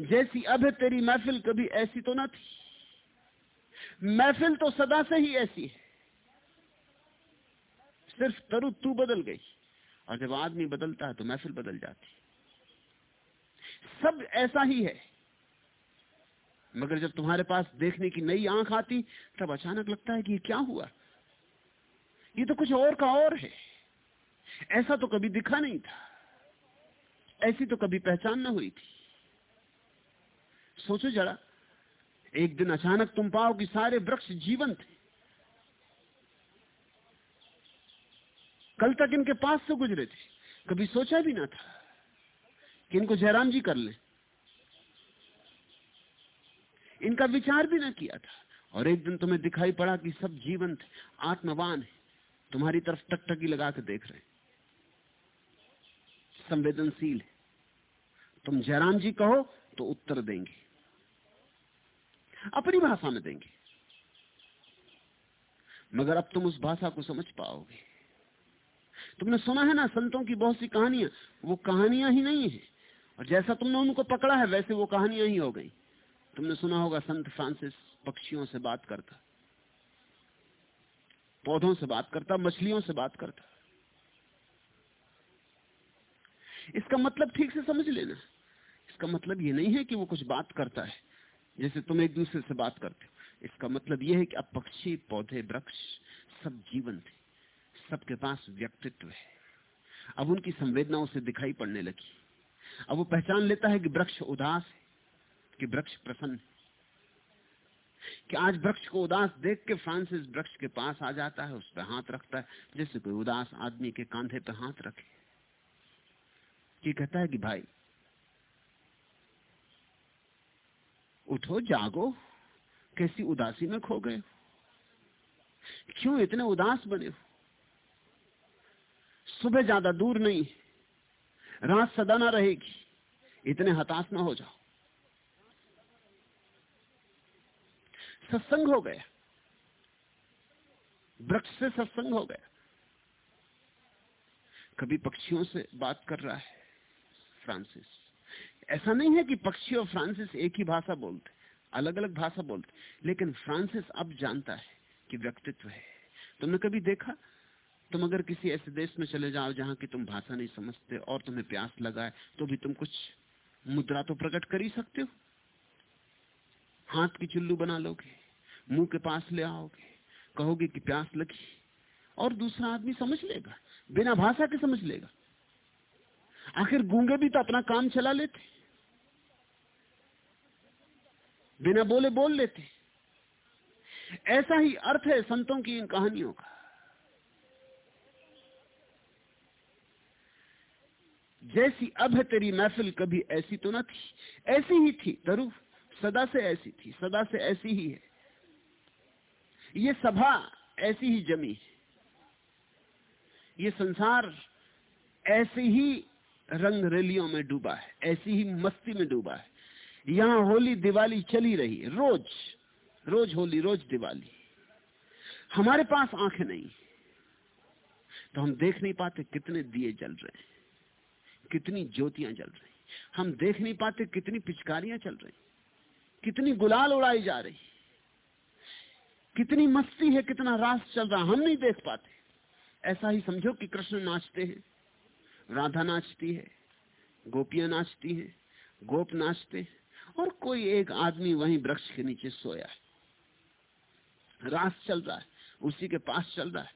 जैसी अब है तेरी महफिल कभी ऐसी तो ना थी। महफिल तो सदा से ही ऐसी है। सिर्फ़ तरु तू बदल गई। और जब आदमी बदलता है तो महफिल बदल जाती सब ऐसा ही है। मगर जब तुम्हारे पास देखने की नई आँख आती, तब अचानक लगता है कि क्या हुआ? ये तो कुछ और का और है। ऐसा तो कभी दिखा नहीं था। ऐसी तो कभी पहचान न हुई थी। सोचो जरा एक दिन अचानक तुम पाओ कि सारे वृक्ष जीवन थे कल तक इनके पास से गुजरे थे। कभी सोचा भी ना था कि इनको जयराम जी कर ले। इनका विचार भी ना किया था। और एक दिन तुम्हें दिखाई पड़ा कि सब जीवंत आत्मवान है। तुम्हारी तरफ़ टकटकी लगा के देख रहे हैं। संवेदनशील है। तुम जयराम जी कहो तो उत्तर देंगे। अपनी भाषा में देंगे। मगर अब तुम उस भाषा को समझ पाओगे। तुमने सुना है ना, संतों की बहुत सी कहानियाँ? वो कहानियाँ ही नहीं है। और जैसा तुमने उनको पकड़ा है, वैसे वो कहानियाँ ही हो गई। तुमने सुना होगा, संत फ्रांसिस पक्षियों से बात करता। पौधों से बात करता, मछलियों से बात करता। इसका मतलब ठीक से समझ लेना। इसका मतलब ये नहीं है कि वो कुछ बात करता है। जैसे तुम एक दूसरे से बात करते हो। इसका मतलब यह है कि अब पक्षी, पौधे, वृक्ष सब जीवन थे सबके पास व्यक्तित्व है। अब उनकी संवेदना उसे दिखाई पड़ने लगी। अब वो पहचान लेता है कि वृक्ष उदास है, कि वृक्ष प्रसन्न है। कि आज वृक्ष को उदास देख के फ्रांसिस वृक्ष के पास आ जाता है, उस पर हाथ रखता है। जैसे कोई उदास आदमी के कांधे पर हाथ रखे। कि कहता है कि भाई उठो, जागो। कैसी उदासी में खो गए? क्यों इतने उदास बने? हो सुबह ज़्यादा दूर नहीं। रात सदा ना रहेगी। इतने हताश ना हो जाओ। सत्संग हो गया वृक्ष से सत्संग हो गया कभी पक्षियों से बात कर रहा है, फ्रांसिस। ऐसा नहीं है कि पक्षी और फ्रांसिस एक ही भाषा बोलते अलग अलग भाषा बोलते, लेकिन फ्रांसिस अब जानता है कि व्यक्तित्व है। तुमने कभी देखा? तुम अगर किसी ऐसे देश में चले जाओ जहाँ की तुम भाषा नहीं समझते और तुम्हें प्यास लगा है तो भी तुम कुछ मुद्रा तो प्रकट कर ही सकते हो। हाथ की चुल्लू बना लोगे, मुँह के पास ले आओगे, कहोगे कि प्यास लगी, और दूसरा आदमी समझ लेगा, बिना भाषा के समझ लेगा। आखिर गूँगे भी तो अपना काम चला लेते। बिना बोले बोल लेते ऐसा ही अर्थ है संतों की इन कहानियों का। जैसी अब है तेरी महफिल कभी ऐसी तो न थी। ऐसी ही थी तरु सदा से ऐसी थी, सदा से ऐसी ही है। ये सभा ऐसी ही जमी है। ये संसार ऐसे ही रंग रैलियों में डूबा है, ऐसी ही मस्ती में डूबा है। यहाँ होली दिवाली चली रही है। रोज रोज होली, रोज दिवाली। हमारे पास आँखें नहीं। तो हम देख नहीं पाते कितने दिए जल रहे हैं, कितनी ज्योतियाँ जल रही हम देख नहीं पाते कितनी पिचकारियाँ चल रही कितनी गुलाल उड़ाई जा रही कितनी मस्ती है, कितना रास चल रहा हम नहीं देख पाते। ऐसा ही समझो कि कृष्ण नाचते हैं, राधा नाचती है, गोपियाँ नाचती हैं, गोप नाचते और कोई एक आदमी वहीं वृक्ष के नीचे सोया है। रास चल रहा है, उसी के पास चल रहा है।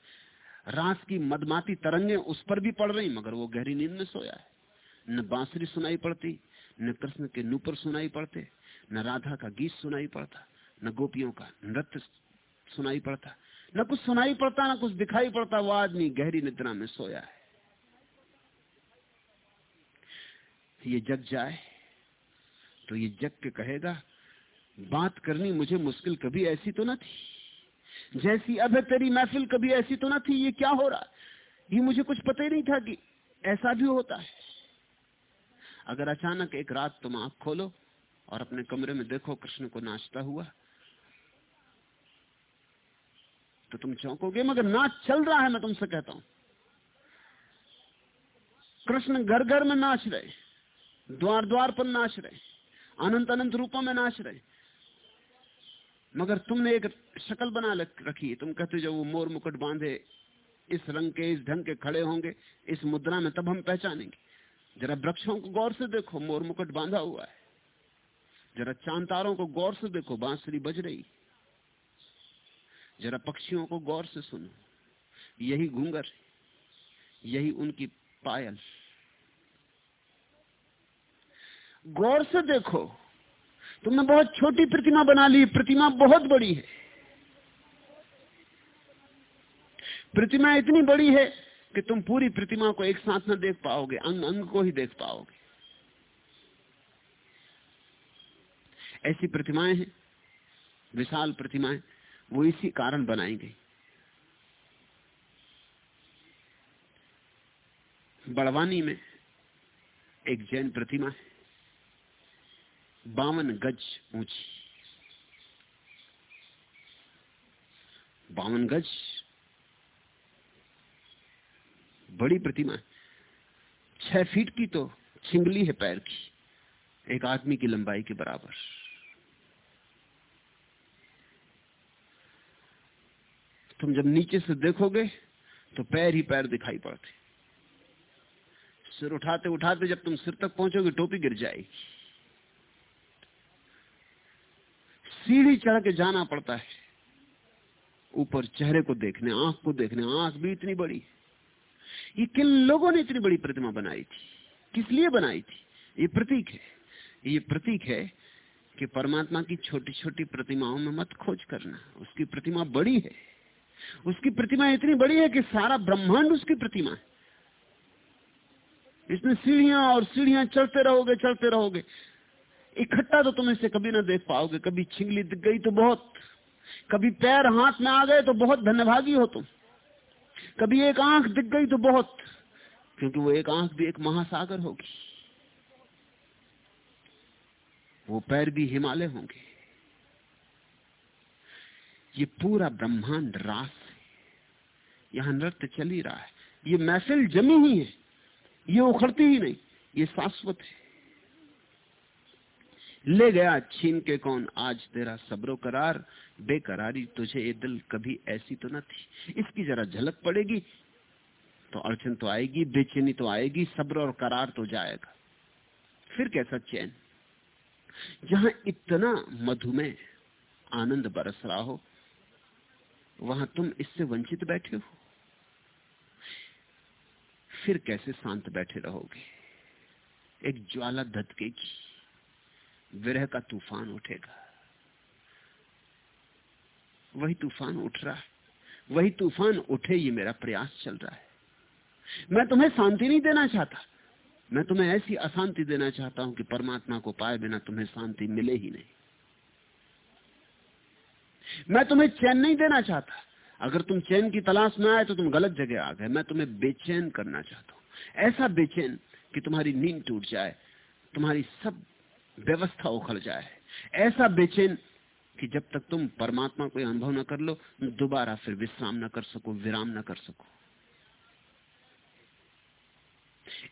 रास की मदमाती तरंगे उस पर भी पड़ रही, मगर वो गहरी नींद में सोया है। न बांसुरी सुनाई पड़ती, न कृष्ण के नूपर सुनाई पड़ते, न राधा का गीत सुनाई पड़ता, न गोपियों का नृत्य सुनाई पड़ता। न कुछ सुनाई पड़ता, न कुछ दिखाई पड़ता, वो आदमी गहरी निद्रा में सोया है। ये जग जाए तो ये जग के कहेगा, बात करनी मुझे मुश्किल कभी ऐसी तो ना थी। जैसी अब है तेरी महफिल कभी ऐसी तो ना थी, ये क्या हो रहा ये मुझे कुछ पता ही नहीं था कि ऐसा भी होता है। अगर अचानक एक रात तुम आँख खोलो और अपने कमरे में देखो कृष्ण को नाचता हुआ तो तुम चौंकोगे, मगर नाच चल रहा है, मैं तुमसे कहता हूँ। कृष्ण घर घर में नाच रहे द्वार द्वार पर नाच रहे अनंत अनंत रूपों में नाच रहे। मगर तुमने एक शक्ल बना रखी तुम कहते जब वो मोर मुकुट बांधे, इस रंग के, इस ढंग के खड़े होंगे, इस मुद्रा में तब हम पहचानेंगे। जरा वृक्षों को गौर से देखो, मोर मुकुट बांधा हुआ है। जरा चांतारों को गौर से देखो, बांसुरी बज रही। जरा पक्षियों को गौर से सुनो। यही घूंगर यही उनकी पायल। गौर से देखो, तुमने बहुत छोटी प्रतिमा बना ली, प्रतिमा बहुत बड़ी है। प्रतिमा इतनी बड़ी है कि तुम पूरी प्रतिमा को एक साथ न देख पाओगे, अंग अंग को ही देख पाओगे। ऐसी प्रतिमाएँ हैं, विशाल प्रतिमाएँ, वो इसी कारण बनाई गई। बड़वानी में एक जैन प्रतिमा है। बावन गज ऊँची। बावन गज बड़ी प्रतिमा छह फीट की तो छिंगली है पैर की, एक आदमी की लंबाई के बराबर। तुम जब नीचे से देखोगे तो पैर ही पैर दिखाई पड़ते। सिर उठाते उठाते जब तुम सिर तक पहुंचोगे, टोपी गिर जाएगी। सीढ़ी चढ़ के जाना पड़ता है। ऊपर चेहरे को देखने, आँख को देखने, आँख भी इतनी बड़ी। ये किन लोगों ने इतनी बड़ी प्रतिमा बनाई थी? किस लिए बनाई थी? ये प्रतीक है। ये प्रतीक है कि परमात्मा की छोटी छोटी प्रतिमाओं में मत खोज करना। उसकी प्रतिमा बड़ी है। उसकी प्रतिमा इतनी बड़ी है कि सारा ब्रह्मांड उसकी प्रतिमा है। इसमें सीढ़ियाँ और सीढ़ियाँ चढ़ते रहोगे चढ़ते रहोगे। इकट्ठा तो तुम इसे कभी ना देख पाओगे, कभी छिंगली दिख गई तो बहुत, कभी पैर हाथ में आ गए तो बहुत धन्यभागी हो तुम, कभी एक आँख दिख गई तो बहुत, क्योंकि वो एक आँख भी एक महासागर होगी, वो पैर भी हिमालय होंगे। ये पूरा ब्रह्मांड रास है, यहाँ नृत्य चल ही रहा है, ये महफिल जमी ही है, ये उखड़ती ही नहीं, ये शाश्वत है। ले गया, छीन के कौन? आज तेरा सब्रो करार, बेकरारी तुझे ये दिल कभी ऐसी तो न थी। इसकी जरा झलक पड़ेगी तो अड़चन तो आएगी, बेचैनी तो आएगी, सब्र और करार तो जाएगा। फिर कैसा चैन? जहाँ इतना मधुमेह, आनंद बरस रहा हो, वहाँ तुम इससे वंचित बैठे हो। फिर कैसे शांत बैठे रहोगे? एक ज्वाला धतकेगी विरह का तूफ़ान उठेगा। वही तूफ़ान उठ रहा है। वही तूफ़ान उठे ये मेरा प्रयास चल रहा है। मैं तुम्हें शांति नहीं देना चाहता। मैं तुम्हें ऐसी अशांति देना चाहता हूँ कि परमात्मा को पाए बिना तुम्हें शांति मिले ही नहीं। मैं तुम्हें चैन नहीं देना चाहता। अगर तुम चैन की तलाश में आए तो तुम गलत जगह आ गए। मैं तुम्हें बेचैन करना चाहता हूँ। ऐसा बेचैन कि तुम्हारी नींद टूट जाए, तुम्हारी सब व्यवस्था उखड़ जाए। ऐसा बेचैन कि जब तक तुम परमात्मा को अनुभव न कर लो दोबारा फिर विश्राम न कर सको, विराम न कर सको।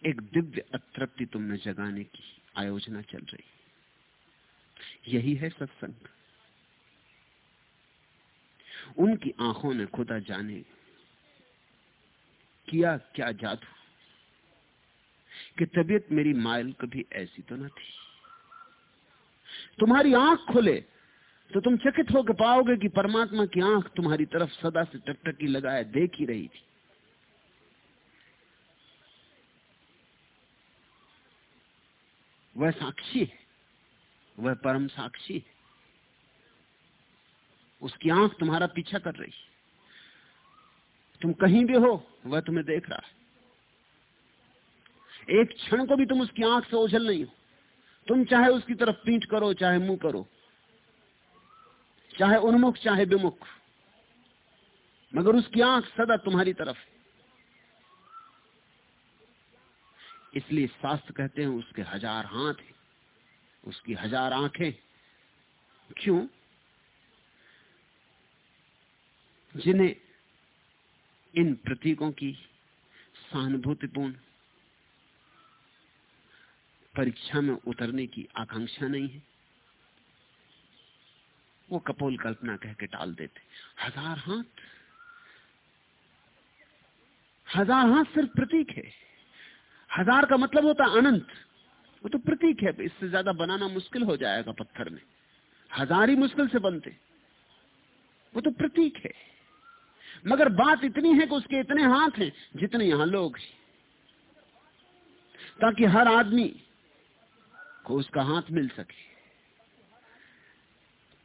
एक दिव्य अतृप्ति तुमने जगाने की आयोजना चल रही। यही है सत्संग। उनकी आँखों ने खुदा जाने किया क्या जादू? कि तबीयत मेरी माइल कभी ऐसी तो न थी। तुम्हारी आँख खुले तो तुम चकित होकर पाओगे कि परमात्मा की आँख तुम्हारी तरफ़ सदा से टकटकी लगाए देख ही रही थी। वह साक्षी है, वह परम साक्षी है। उसकी आँख तुम्हारा पीछा कर रही है। तुम कहीं भी हो, वह तुम्हें देख रहा है। एक क्षण को भी तुम उसकी आँख से ओझल नहीं हो। तुम चाहे उसकी तरफ़ पीठ करो, चाहे मुँह करो। चाहे उन्मुख, चाहे विमुख। मगर उसकी आँख सदा तुम्हारी तरफ़ है। इसलिए शास्त्र कहते हैं उसके हज़ार हाथ हैं, उसकी हज़ार आँखें क्यों? जिन्हें इन प्रतीकों की सहानुभूतिपूर्ण परीक्षा में उतरने की आकांक्षा नहीं है। वो कपोल कल्पना कह के टाल देते। हज़ार हाथ। हज़ार हाथ सिर्फ़ प्रतीक है। हज़ार का मतलब होता अनंत। वो तो प्रतीक है। इससे ज़्यादा बनाना मुश्किल हो जाएगा पत्थर में। हज़ार ही मुश्किल से बनते। वो तो प्रतीक है। मगर बात इतनी है कि उसके इतने हाथ हैं जितने यहाँ लोग हैं। ताकि हर आदमी को उसका हाथ मिल सके।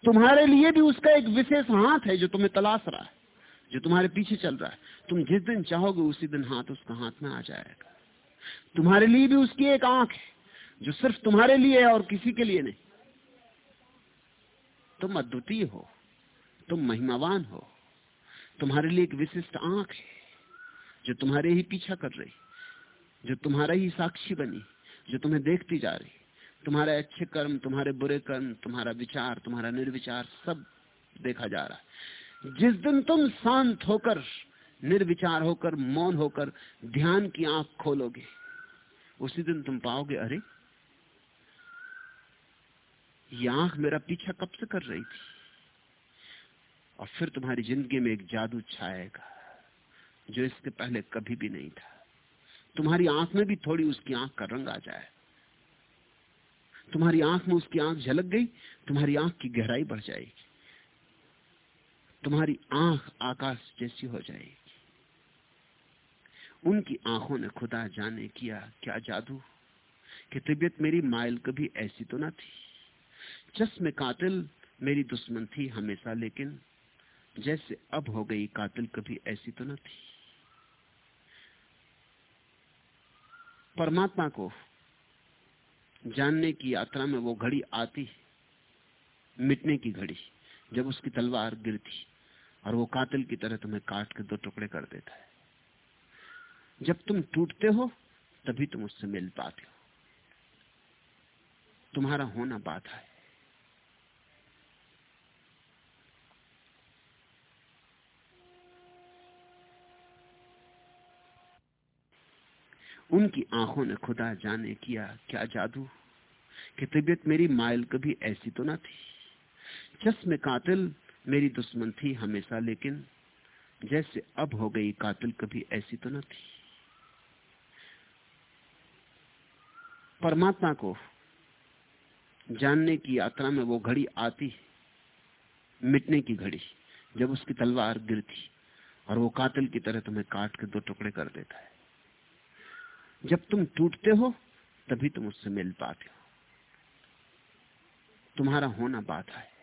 तुम्हारे लिए भी उसका एक विशेष हाथ है जो तुम्हें तलाश रहा है, जो तुम्हारे पीछे चल रहा है। तुम जिस दिन चाहोगे उसी दिन हाथ उसका हाथ में आ जाएगा। तुम्हारे लिए भी उसकी एक आँख है, जो सिर्फ़ तुम्हारे लिए है और किसी के लिए नहीं। तुम अद्वितीय हो, तुम महिमावान हो। तुम्हारे लिए एक विशिष्ट आँख है, जो तुम्हारे ही पीछा कर रही, जो तुम्हारा ही साक्षी बनी, जो तुम्हें देखती जा रही। तुम्हारे अच्छे कर्म, तुम्हारे बुरे कर्म, तुम्हारा विचार, तुम्हारा निर्विचार सब देखा जा रहा है। जिस दिन तुम शांत होकर, निर्विचार होकर, मौन होकर ध्यान की आँख खोलोगे, उसी दिन तुम पाओगे, अरे, ये आँख मेरा पीछा कब से कर रही थी? और फिर तुम्हारी ज़िंदगी में एक जादू छाएगा, जो इसके पहले कभी भी नहीं था। तुम्हारी आँख में भी थोड़ी उसकी आँख का रंग आ जाए। तुम्हारी आँख में उसकी आँख झलक गई, तुम्हारी आँख की गहराई बढ़ जाएगी। तुम्हारी आँख आकाश जैसी हो जाएगी। उनकी आँखों ने खुदा जाने किया, क्या जादू? कि तबीयत मेरी माइल कभी ऐसी तो ना थी। चश्मे कातिल मेरी दुश्मन थी हमेशा, लेकिन जैसे अब हो गई कातिल कभी ऐसी तो न थी। परमात्मा को जानने की यात्रा में वो घड़ी आती, मिटने की घड़ी, जब उसकी तलवार गिरती और वो कातिल की तरह तुम्हें काट के दो टुकड़े कर देता है। जब तुम टूटते हो, तभी तुम उससे मिल पाते हो। तुम्हारा होना बाधा है। उनकी आँखों ने खुदा जाने किया, क्या जादू? कि तबीयत मेरी माइल कभी ऐसी तो ना थी। चश्मे कातिल मेरी दुश्मन थी हमेशा, लेकिन जैसे अब हो गई कातिल कभी ऐसी तो ना थी। परमात्मा को जानने की यात्रा में वो घड़ी आती, मिटने की घड़ी, जब उसकी तलवार गिरती और वो कातिल की तरह तुम्हें काट के दो टुकड़े कर देता है। जब तुम टूटते हो, तभी तुम उससे मिल पाते हो। तुम्हारा होना बाधा है।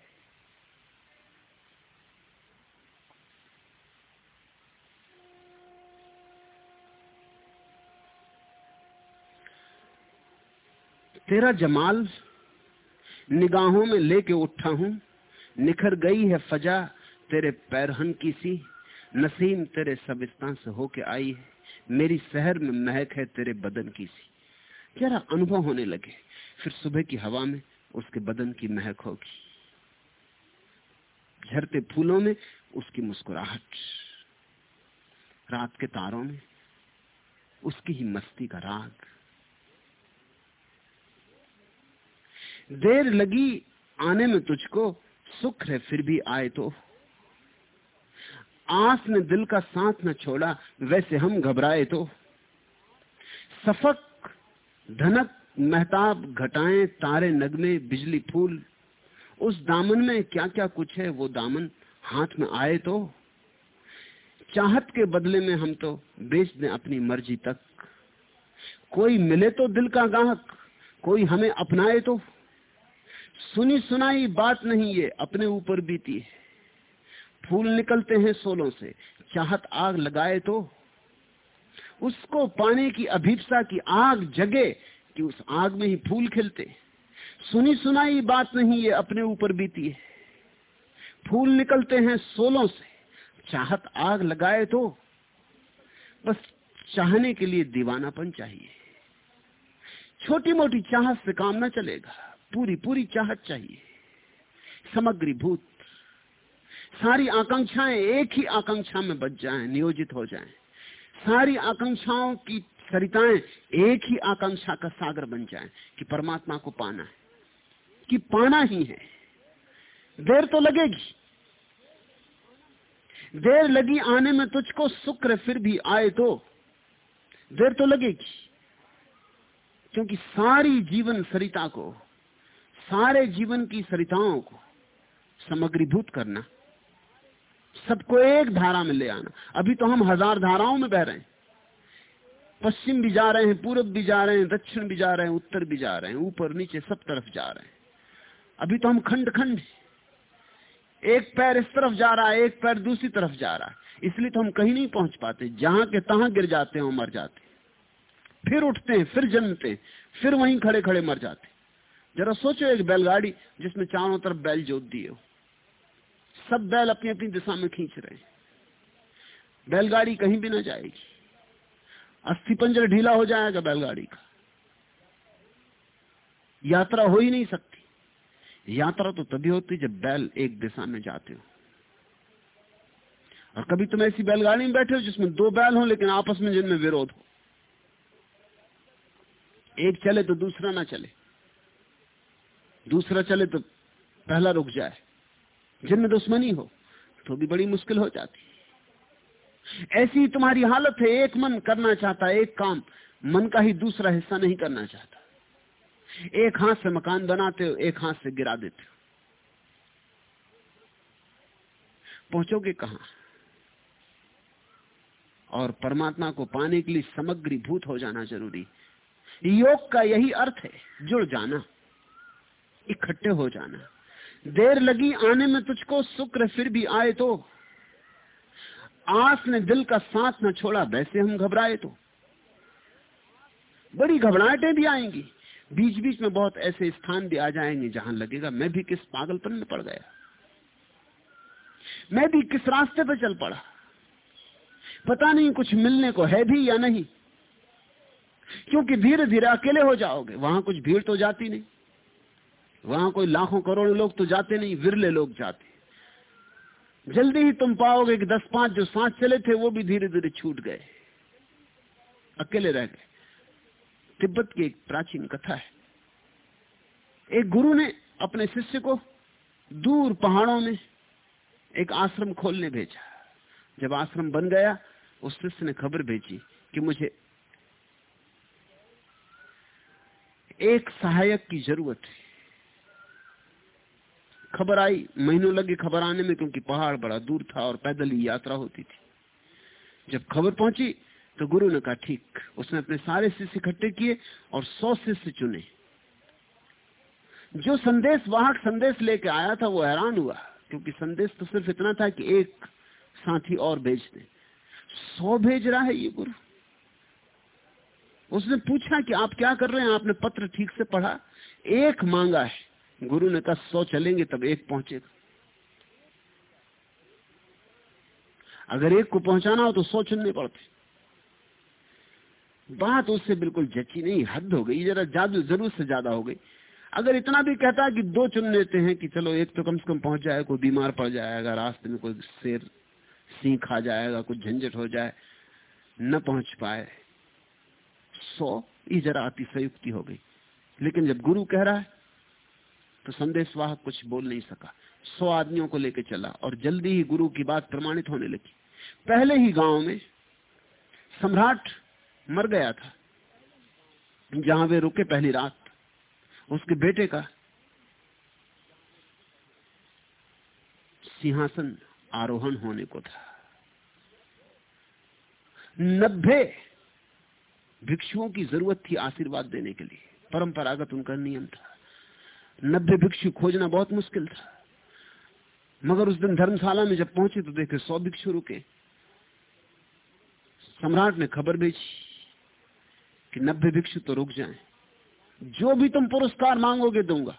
तेरा जमाल निगाहों में लेके उठा हूँ। निखर गई है फजा तेरे पैरहन की सी। नसीम तेरे सबिस्तान से होके आई है। मेरी शहर में महक है तेरे बदन की सी। जरा अनुभव होने लगे। फिर सुबह की हवा में उसके बदन की महक होगी। झरते फूलों में उसकी मुस्कुराहट। रात के तारों में उसकी ही मस्ती का राग। देर लगी आने में तुझको, सुख है फिर भी आए तो। आस ने दिल का साथ न छोड़ा, वैसे हम घबराए तो। सफक, धनक, महताब घटाएँ, तारे नगमे बिजली फूल। उस दामन में क्या क्या कुछ है, वो दामन हाथ में आए तो। चाहत के बदले में हम तो बेच दें अपनी मर्ज़ी तक। कोई मिले तो दिल का गाहक, कोई हमें अपनाए तो। सुनी सुनाई बात नहीं ये, अपने ऊपर बीती है। फूल निकलते हैं सोलों से। चाहत आग लगाए तो उसको पाने की अभिप्सा की आग जगे कि उस आग में ही फूल खिलते। सुनी सुनाई बात नहीं, ये अपने ऊपर बीती है। फूल निकलते हैं सोलों से। चाहत आग लगाए तो बस चाहने के लिए दीवानापन चाहिए। छोटी मोटी चाहत से काम ना चलेगा। पूरी पूरी चाहत चाहिए। समग्री भूत सारी आकांक्षाएँ एक ही आकांक्षा में बच जाएँ, नियोजित हो जाएँ। सारी आकांक्षाओं की सरिताएँ एक ही आकांक्षा का सागर बन जाएँ कि परमात्मा को पाना है। कि पाना ही है। देर तो लगेगी। देर लगी आने में तुझको शुक्र फिर भी आए तो देर तो लगेगी। क्योंकि सारी जीवन सरिता को सारे जीवन की सरिताओं को समग्रीभूत करना सबको एक धारा में ले आना। अभी तो हम हज़ार धाराओं में बह रहे हैं। पश्चिम भी जा रहे हैं, पूरब भी जा रहे हैं, दक्षिण भी जा रहे हैं, उत्तर भी जा रहे हैं, ऊपर नीचे सब तरफ़ जा रहे हैं। अभी तो हम खंड खंड एक पैर इस तरफ़ जा रहा है, एक पैर दूसरी तरफ़ जा रहा है। इसलिए तो हम कहीं नहीं पहुँच पाते। जहाँ के तहां गिर जाते हैं मर जाते फिर उठते हैं, फिर जन्मते हैं, फिर वहीं खड़े खड़े मर जाते जरा सोचो एक बैलगाड़ी जिसमें चारों तरफ़ बैल जोत दिए हो। सब बैल अपनी अपनी दिशा में खींच रहे हैं। बैलगाड़ी कहीं भी ना जाएगी। अस्थि पंजर ढीला हो जाएगा बैलगाड़ी का। यात्रा हो ही नहीं सकती। यात्रा तो तभी होती जब बैल एक दिशा में जाते हो। और कभी तुम ऐसी बैलगाड़ी में बैठे हो जिसमें दो बैल हो, लेकिन आपस में जिनमें विरोध हो। एक चले तो दूसरा ना चले। दूसरा चले तो पहला रुक जाए। जिनमें दुश्मनी हो तो भी बड़ी मुश्किल हो जाती। ऐसी तुम्हारी हालत है, एक मन करना चाहता, एक काम। मन का ही दूसरा हिस्सा नहीं करना चाहता। एक हाथ से मकान बनाते हो, एक हाथ से गिरा देते हो। पहुंचोगे कहा? और परमात्मा को पाने के लिए समग्री भूत हो जाना ज़रूरी। योग का यही अर्थ है, जुड़ जाना, इकट्ठे हो जाना। देर लगी आने में तुझको शुक्र, फिर भी आए तो। आस ने दिल का साथ न छोड़ा, वैसे हम घबराए तो। बड़ी घबराहटें भी आएँगी। बीच बीच में बहुत ऐसे स्थान भी आ जाएँगे जहाँ लगेगा, मैं भी किस पागलपन में पड़ गया। मैं भी किस रास्ते पर चल पड़ा। पता नहीं कुछ मिलने को है भी या नहीं। क्योंकि धीरे धीरे अकेले हो जाओगे, वहाँ कुछ भीड़ तो जाती नहीं। वहाँ कोई लाखों करोड़ों लोग तो जाते नहीं, विरले लोग जाते। जल्दी ही तुम पाओगे कि दस पाँच जो सांस चले थे, वो भी धीरे धीरे छूट गए। अकेले रह गए। तिब्बत की एक प्राचीन कथा है। एक गुरु ने अपने शिष्य को दूर पहाड़ों में एक आश्रम खोलने भेजा। जब आश्रम बन गया, उस शिष्य ने खबर भेजी कि मुझे एक सहायक की ज़रूरत है। खबर आई, महीनों लगे खबर आने में क्योंकि पहाड़ बड़ा दूर था और पैदल ही यात्रा होती थी। जब खबर पहुँची तो गुरु ने कहा, ठीक। उसने अपने सारे शिष्य इकट्ठे किए और सौ शिष्य चुने। जो संदेश, वाहक संदेश लेके आया था, वो हैरान हुआ, क्योंकि संदेश तो सिर्फ़ इतना था कि एक साथी और भेज दे। सौ भेज रहा है ये गुरु। उसने पूछा कि आप क्या कर रहे हैं? आपने पत्र ठीक से पढ़ा? एक मांगा है। गुरु ने कहा सौ चलेंगे तब एक पहुंचेगा। अगर एक को पहुंचाना हो तो सौ चुनने पड़ते। बात उससे बिल्कुल जची नहीं, हद हो गई, जरा जादू ज़रूर से ज़्यादा हो गई। अगर इतना भी कहता कि दो चुन लेते हैं कि चलो एक तो कम से कम पहुँच जाए, कोई बीमार पड़ जाएगा, रास्ते में कोई शेर, सिंह खा जाएगा कुछ झंझट हो जाए, न पहुँच पाए, सौ ये जरा अतिशयुक्ति हो गई। लेकिन जब गुरु कह रहा है तो संदेशवाहक कुछ बोल नहीं सका। सौ आदमियों को लेकर चला और जल्दी ही गुरु की बात प्रमाणित होने लगी। पहले ही गाँव में सम्राट मर गया था, जहाँ वे रुके पहली रात। उसके बेटे का सिंहासन आरोहण होने को था। नब्बे भिक्षुओं की ज़रूरत थी आशीर्वाद देने के लिए। परंपरागत उनका नियम था। नब्बे भिक्षु खोजना बहुत मुश्किल था। मगर उस दिन धर्मशाला में जब पहुँचे तो देखे सौ भिक्षु रुके। सम्राट ने खबर भेजी कि नब्बे भिक्षु तो रुक जाएँ। जो भी तुम पुरस्कार मांगोगे दूँगा।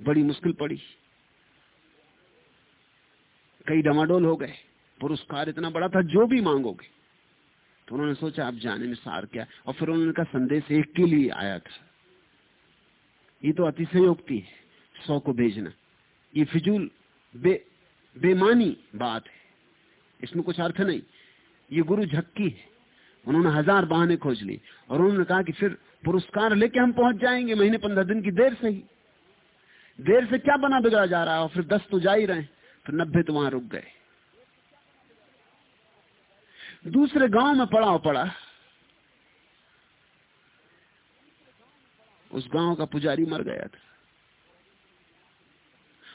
बड़ी मुश्किल पड़ी। कई डमाडोल हो गए। पुरस्कार इतना बड़ा था, जो भी मांगोगे। तो उन्होंने सोचा, अब जाने में सार क्या। और फिर उन्होंने कहा, संदेश एक के लिए आया था। ये तो अतिशयोक्ति है, सौ को भेजना। ये फिजूल बे, बेमानी बात है। इसमें कुछ अर्थ नहीं। ये गुरु झक्की है। उन्होंने हज़ार बहाने खोज ली और उन्होंने कहा कि फिर पुरस्कार लेके हम पहुँच जाएँगे महीने पंद्रह दिन की देर से ही। देर से क्या बना बिगड़ा जा रहा है? और फिर दस तो जा ही रहे फिर नब्बे तो वहाँ रुक गए। दूसरे गाँव में पड़ाव पड़ा। उस गाँव का पुजारी मर गया था।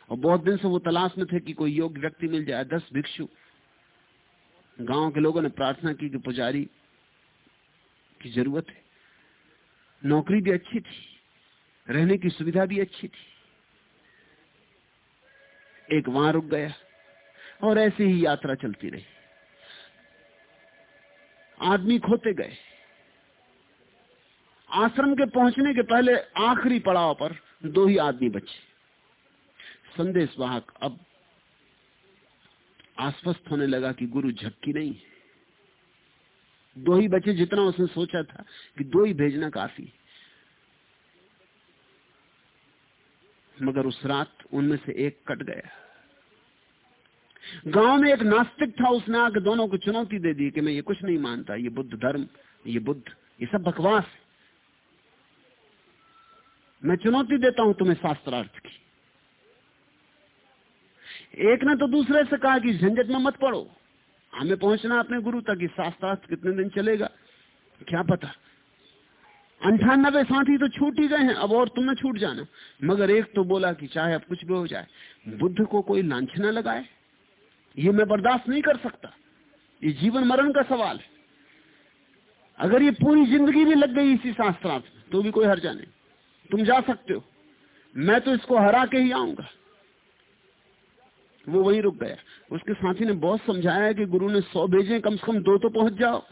और बहुत दिन से वो तलाश में थे कि कोई योग्य व्यक्ति मिल जाए, दस भिक्षु। गाँव के लोगों ने प्रार्थना की कि पुजारी की ज़रूरत है। नौकरी भी अच्छी थी, रहने की सुविधा भी अच्छी थी। एक वहाँ रुक गया और ऐसे ही यात्रा चलती रही। आदमी खोते गए। आश्रम के पहुँचने के पहले आखिरी पड़ाव पर दो ही आदमी बचे। संदेश वाहक अब आश्वस्त होने लगा कि गुरु झक्की नहीं है। दो ही बचे जितना उसने सोचा था कि दो ही भेजना काफ़ी मगर उस रात उनमें से एक कट गया। गाँव में एक नास्तिक था, उसने आके दोनों को चुनौती दे दी कि मैं ये कुछ नहीं मानता, ये बुद्ध धर्म, ये बुद्ध, ये सब बकवास है। मैं चुनौती देता हूँ तुम्हें शास्त्रार्थ की। एक ने तो दूसरे से कहा कि झंझट में मत पड़ो। हमें पहुँचना अपने गुरु तक शास्त्रार्थ कितने दिन चलेगा? क्या पता? अंठानबे साथी तो छूट ही गए हैं, अब और तुम न छूट जाना। मगर एक तो बोला कि चाहे अब कुछ भी हो जाए, बुद्ध को कोई लांछना लगाए? ये मैं बर्दाश्त नहीं कर सकता। ये जीवन मरण का सवाल है। अगर ये पूरी ज़िंदगी भी लग गई इसी शास्त्रार्थ तो भी कोई हर्जा नहीं। तुम जा सकते हो। मैं तो इसको हरा के ही आऊँगा। वो वहीं रुक गया। उसके साथी ने बहुत समझाया कि गुरु ने सौ भेजे, कम से कम दो तो पहुँच जाओ।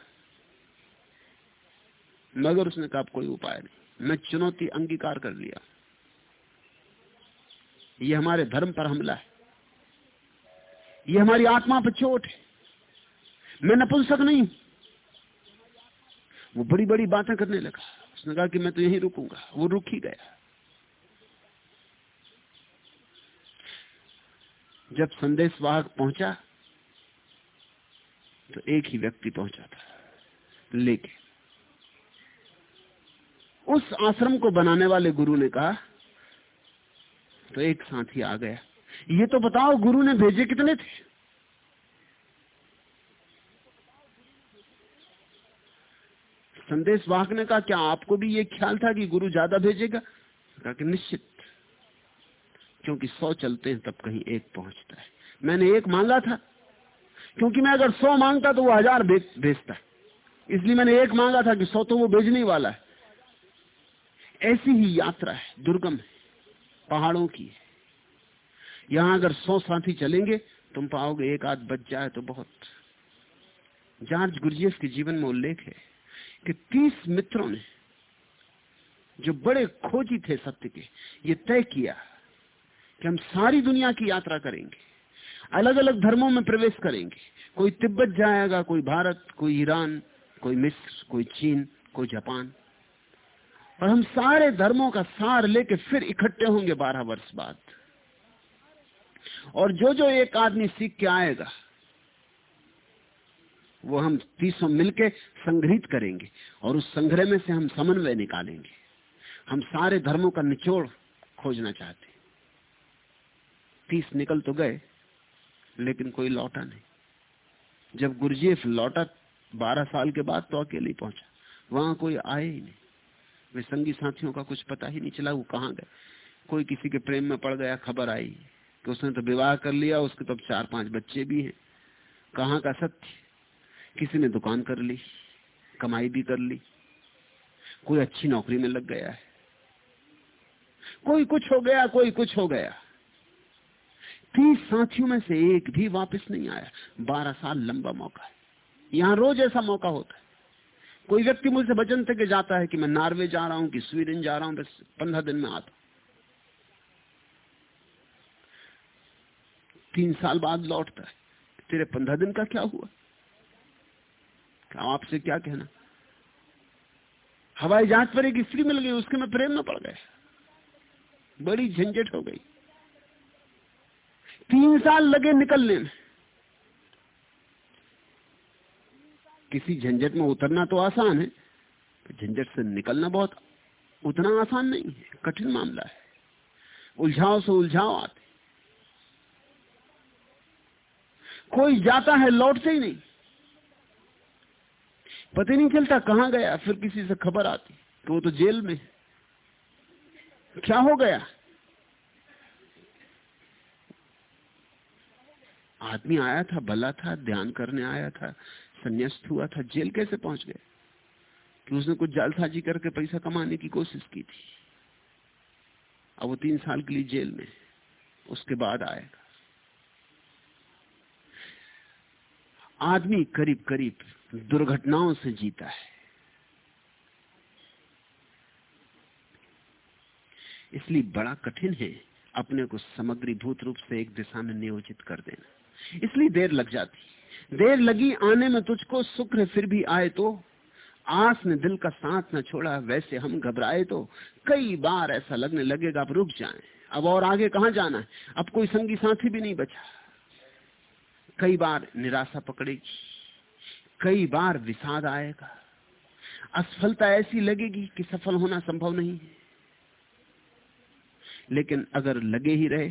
मगर उसने कहा कोई उपाय नहीं। मैं चुनौती अंगीकार कर लिया। ये हमारे धर्म पर हमला है। ये हमारी आत्मा पर चोट है। मैं नपुंसक नहीं वो बड़ी बड़ी बातें करने लगा। उसने कहा कि मैं तो यहीं रुकूँगा। वो रुक ही गया। जब संदेश वाहक पहुँचा तो एक ही व्यक्ति पहुँचा था लेकिन उस आश्रम को बनाने वाले गुरु ने कहा तो एक साथी आ गया। ये तो बताओ, गुरु ने भेजे कितने थे? संदेश वाहक ने कहा क्या आपको भी ये ख्याल था कि गुरु ज़्यादा भेजेगा? कहा कि निश्चित। क्योंकि सौ चलते हैं, तब कहीं एक पहुँचता है। मैंने एक मांगा था। क्योंकि मैं अगर सौ माँगता तो वो हज़ार भेजता इसलिए मैंने एक मांगा था कि सौ तो वो भेजने वाला है। ऐसी ही यात्रा है, दुर्गम है, पहाड़ों की है। यहाँ अगर सौ साथी चलेंगे, तुम पाओगे एक आध बच जाए तो बहुत। जॉर्ज गुरजियस के जीवन में उल्लेख है कि तीस मित्रों ने जो बड़े खोजी थे सत्य के, ये तय किया कि हम सारी दुनिया की यात्रा करेंगे अलग अलग धर्मों में प्रवेश करेंगे। कोई तिब्बत जाएगा, कोई भारत, कोई ईरान, कोई मिस्र, कोई चीन, कोई जापान। और हम सारे धर्मों का सार लेके फिर इकट्ठे होंगे बारह वर्ष बाद। और जो जो एक आदमी सीख के आएगा वो हम तीसों मिलके संग्रहित करेंगे और उस संग्रह में से हम समन्वय निकालेंगे। हम सारे धर्मों का निचोड़ खोजना चाहते तीस निकल तो गए, लेकिन कोई लौटा नहीं। जब गुरजेफ लौटा बारह साल के बाद तो अकेले पहुँचा। वहाँ कोई आए ही नहीं। वे संगी साथियों का कुछ पता ही नहीं चला, वो कहाँ गए। कोई किसी के प्रेम में पड़ गया, खबर आई। कि उसने तो विवाह कर लिया, उसके तो चार पाँच बच्चे भी हैं। कहाँ का सत्य? किसी ने दुकान कर ली, कमाई भी कर ली, कोई अच्छी नौकरी में लग गया है। कोई कुछ हो गया, कोई कुछ हो गया। तीस साथियों में से एक भी वापस नहीं आया। बारह साल लंबा मौका है। यहाँ रोज ऐसा मौका होता है। कोई व्यक्ति मुझसे वचन थे जाता है कि मैं नॉर्वे जा रहा हूँ, कि स्वीडन जा रहा हूँ, बस पंद्रह दिन में आता तीन साल बाद लौटता है। तेरे पंद्रह दिन का क्या हुआ? आपसे क्या कहना? हवाई जहाज़ पर एक स्त्री मिल गई, उसके में प्रेम में पड़ गए। बड़ी झंझट हो गई। तीन साल लगे निकलने में। किसी झंझट में उतरना तो आसान है झंझट से निकलना बहुत, उतना आसान नहीं है, कठिन मामला है। उलझाव से उलझाव आते। कोई जाता है, लौटते ही नहीं। पता नहीं चलता, कहाँ गया? फिर किसी से खबर आती तो वो तो जेल में क्या हो गया? आदमी आया था, भला था, ध्यान करने आया था, संन्यास्त हुआ था, जेल कैसे पहुँच गए कि उसने कुछ जालसाजी करके पैसा कमाने की कोशिश की थी। अब वो तीन साल के लिए जेल में उसके बाद आएगा। आदमी करीब करीब दुर्घटनाओं से जीता है। इसलिए बड़ा कठिन है अपने को समग्री भूत रूप से एक दिशा में नियोजित कर देना। इसलिए देर लग जाती। देर लगी, आने में तुझको शुक्र फिर भी आए तो। आस ने दिल का साथ न छोड़ा, वैसे हम घबराए तो। कई बार ऐसा लगने लगेगा, अब रुक जाएँ। अब और आगे कहा जाना है? अब कोई संगी साथी भी नहीं बचा। कई बार निराशा पकड़ेगी। कई बार विषाद आएगा। असफलता ऐसी लगेगी कि सफल होना संभव नहीं है। लेकिन अगर लगे ही रहे,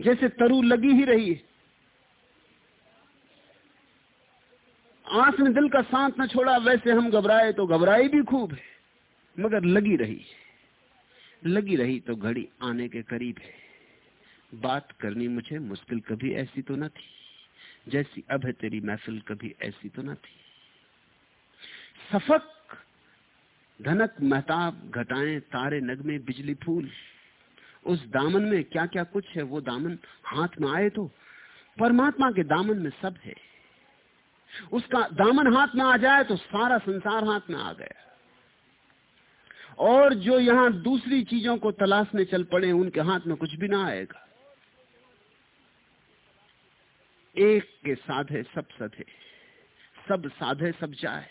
जैसे तरु लगी ही रही है, आँख ने दिल का सांस न छोड़ा, वैसे हम घबराए तो घबराए भी खूब है, मगर लगी रही लगी रही तो घड़ी आने के करीब है। बात करनी मुझे मुश्किल कभी ऐसी तो न थी। जैसी अब है तेरी महफिल कभी ऐसी तो न थी। सफक, धनक महताब घटाएँ तारे नगमे बिजली फूल। उस दामन में क्या क्या कुछ है, वो दामन हाथ में आए तो परमात्मा के दामन में सब है। उसका दामन हाथ में आ जाए तो सारा संसार हाथ में आ गया। और जो यहाँ दूसरी चीज़ों को तलाशने चल पड़े, उनके हाथ में कुछ भी ना आएगा। एक के साधे सब सधे। सब साधे सब जाए।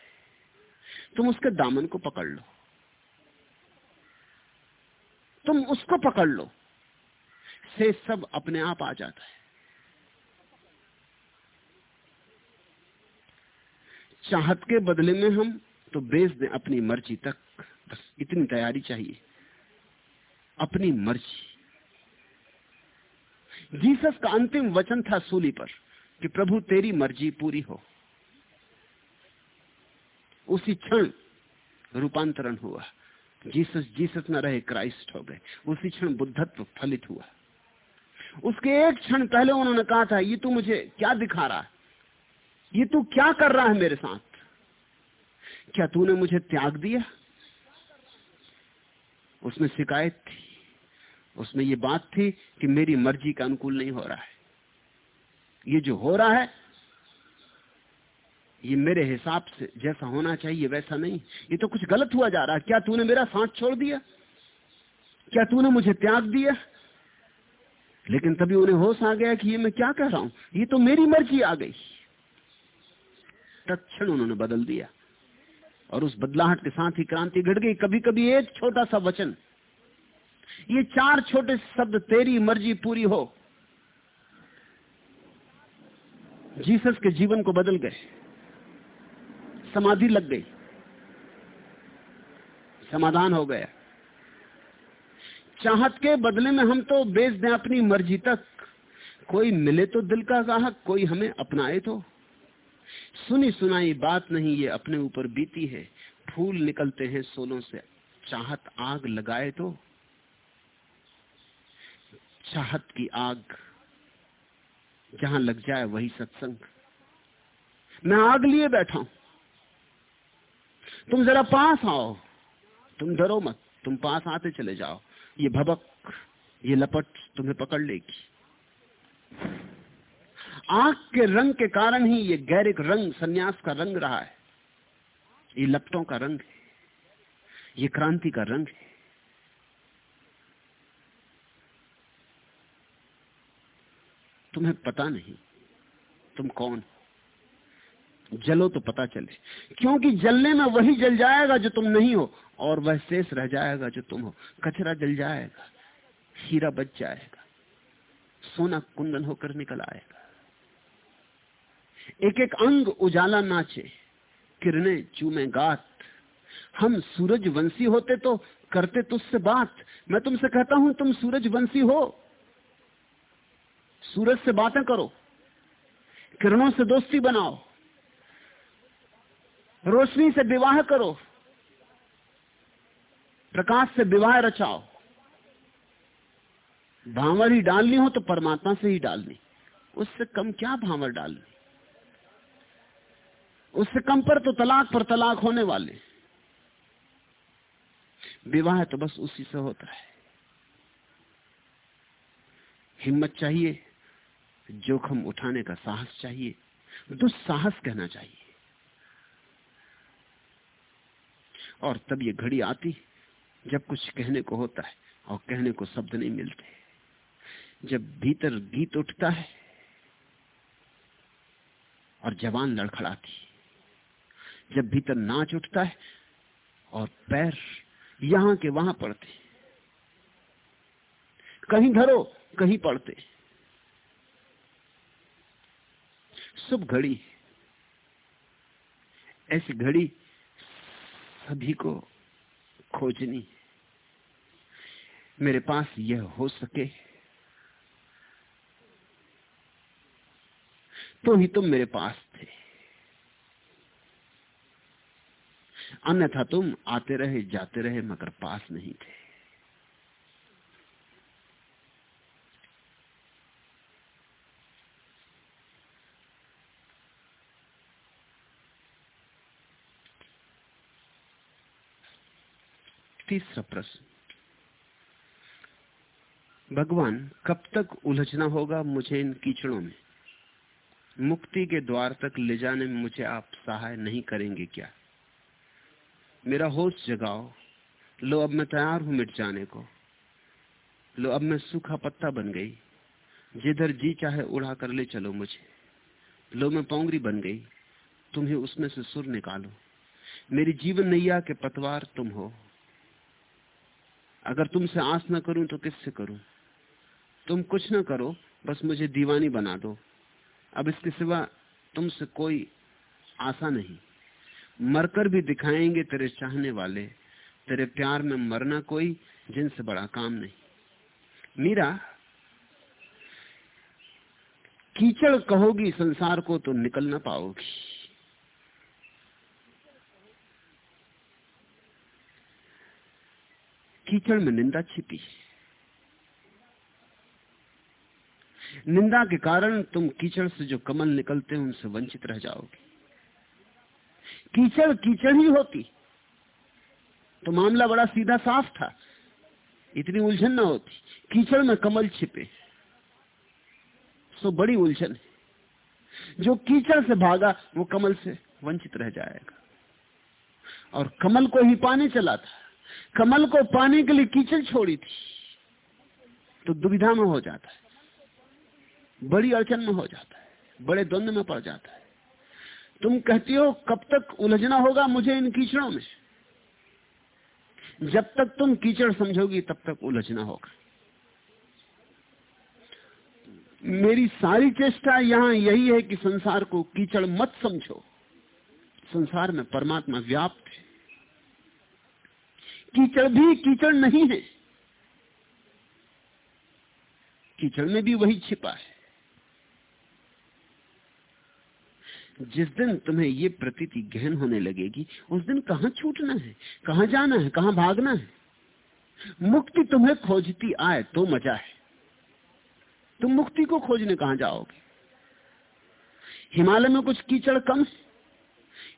तुम उसके दामन को पकड़ लो। तुम उसको पकड़ लो। से सब अपने आप आ जाता है। चाहत के बदले में हम तो बेच दें अपनी मर्ज़ी तक। बस इतनी तैयारी चाहिए। अपनी मर्ज़ी। जीसस का अंतिम वचन था सूली पर। कि प्रभु तेरी मर्ज़ी पूरी हो। उसी क्षण रूपांतरण हुआ। जीसस जीसस न रहे, क्राइस्ट हो गए। उसी क्षण बुद्धत्व फलित हुआ। उसके एक क्षण पहले उन्होंने कहा था, ये तू मुझे क्या दिखा रहा है? ये तू क्या कर रहा है मेरे साथ? क्या तूने मुझे त्याग दिया? उसमें शिकायत थी। उसमें ये बात थी कि मेरी मर्ज़ी का अनुकूल नहीं हो रहा है। ये जो हो रहा है, ये मेरे हिसाब से जैसा होना चाहिए वैसा नहीं। ये तो कुछ गलत हुआ जा रहा है। क्या तूने मेरा साथ छोड़ दिया? क्या तूने मुझे त्याग दिया? लेकिन तभी उन्हें होश आ गया कि ये मैं क्या कह रहा हूँ? ये तो मेरी मर्ज़ी आ गई। तत्क्षण उन्होंने बदल दिया। और उस बदलाहट के साथ ही क्रांति घट गई। कभी कभी एक छोटा सा वचन, ये चार छोटे शब्द, तेरी मर्ज़ी पूरी हो। जीसस के जीवन को बदल गए। समाधि लग गई। समाधान हो गया। चाहत के बदले में हम तो बेच दें अपनी मर्ज़ी तक। कोई मिले तो दिल का गाहक, कोई हमें अपनाए तो। सुनी सुनाई बात नहीं, ये अपने ऊपर बीती है। फूल निकलते हैं सोलों से। चाहत आग लगाए तो। चाहत की आग जहाँ लग जाए वही सत्संग। मैं आग लिए बैठा हूँ। तुम जरा पास आओ। तुम डरो मत। तुम पास आते चले जाओ। ये भबक, ये लपट तुम्हें पकड़ लेगी। आग के रंग के कारण ही ये गैरिक रंग, सन्यास का रंग रहा है। ये लपटों का रंग है। ये क्रांति का रंग है। तुम्हें पता नहीं, तुम कौन? जलो तो पता चले, क्योंकि जलने में वही जल जाएगा जो तुम नहीं हो, और वह शेष रह जाएगा जो तुम हो। कचरा जल जाएगा, हीरा बच जाएगा, सोना कुंदन होकर निकल आएगा। एक एक अंग उजाला नाचे किरने चूमे गात। हम सूरज वंशी होते तो करते तुझसे बात। मैं तुमसे कहता हूँ, तुम सूरज वंशी हो। सूरज से बातें करो, किरणों से दोस्ती बनाओ, रोशनी से विवाह करो, प्रकाश से विवाह रचाओ। भावर ही डालनी हो तो परमात्मा से ही डालनी, उससे कम क्या भावर डालनी? उससे कम पर तो तलाक पर तलाक होने वाले। विवाह तो बस उसी से होता है। हिम्मत चाहिए। जोखम उठाने का साहस चाहिए दुस्साहस कहना चाहिए। और तब ये घड़ी आती, जब कुछ कहने को होता है और कहने को शब्द नहीं मिलते। जब भीतर गीत उठता है और जवान लड़खड़ाती, जब भीतर नाच उठता है और पैर यहाँ के वहाँ पड़ते। कहीं धरो, कहीं पड़ते। शुभ घड़ी, ऐसी घड़ी सभी को खोजनी, मेरे पास यह हो सके। तो ही तुम मेरे पास थे। अन्यथा तुम आते रहे, जाते रहे, मगर पास नहीं थे। तीसरा प्रश्न भगवान, कब तक उलझना होगा मुझे इन कीचड़ों में? मुक्ति के द्वार तक ले जाने में मुझे आप सहाय नहीं करेंगे क्या? मेरा होश जगाओ। लो, अब मैं तैयार हूँ मिट जाने को। लो, अब मैं सूखा पत्ता बन गई। जिधर जी चाहे उड़ा कर ले चलो मुझे। लो, मैं पोंगरी बन गई। तुम ही उसमें से सुर निकालो। मेरी जीवन नैया के पतवार तुम हो। अगर तुमसे आस न करूँ तो किससे करूँ? तुम कुछ न करो, बस मुझे दीवानी बना दो। अब इसके सिवा तुमसे कोई आशा नहीं। मरकर भी दिखाएँगे तेरे चाहने वाले, तेरे प्यार में मरना कोई जिनसे बड़ा काम नहीं। मीरा, कीचड़ कहोगी संसार को तो निकल ना पाओगी। कीचड़ में निंदा छिपी। निंदा के कारण तुम कीचड़ से जो कमल निकलते हैं, उनसे वंचित रह जाओगे। कीचड़ कीचड़ ही होती। तो मामला बड़ा सीधा साफ़ था। इतनी उलझन ना होती। कीचड़ में कमल छिपे। सो बड़ी उलझन है। जो कीचड़ से भागा, वो कमल से वंचित रह जाएगा। और कमल को ही पाने चला था। कमल को पाने के लिए कीचड़ छोड़ी थी तो दुविधा में हो जाता है। बड़ी अड़चन में हो जाता है, बड़े द्वंद में पड़ जाता है। तुम कहती हो, कब तक उलझना होगा मुझे इन कीचड़ों में? जब तक तुम कीचड़ समझोगी, तब तक उलझना होगा। मेरी सारी चेष्टा यहाँ यही है कि संसार को कीचड़ मत समझो। संसार में परमात्मा व्याप्त है। कीचड़ भी कीचड़ नहीं है। कीचड़ में भी वही छिपा है। जिस दिन तुम्हें ये प्रतीति गहन होने लगेगी, उस दिन कहाँ छूटना है, कहाँ जाना है, कहाँ भागना है? मुक्ति तुम्हें खोजती आए तो मज़ा है। तुम मुक्ति को खोजने कहाँ जाओगे? हिमालय में कुछ कीचड़ कम है।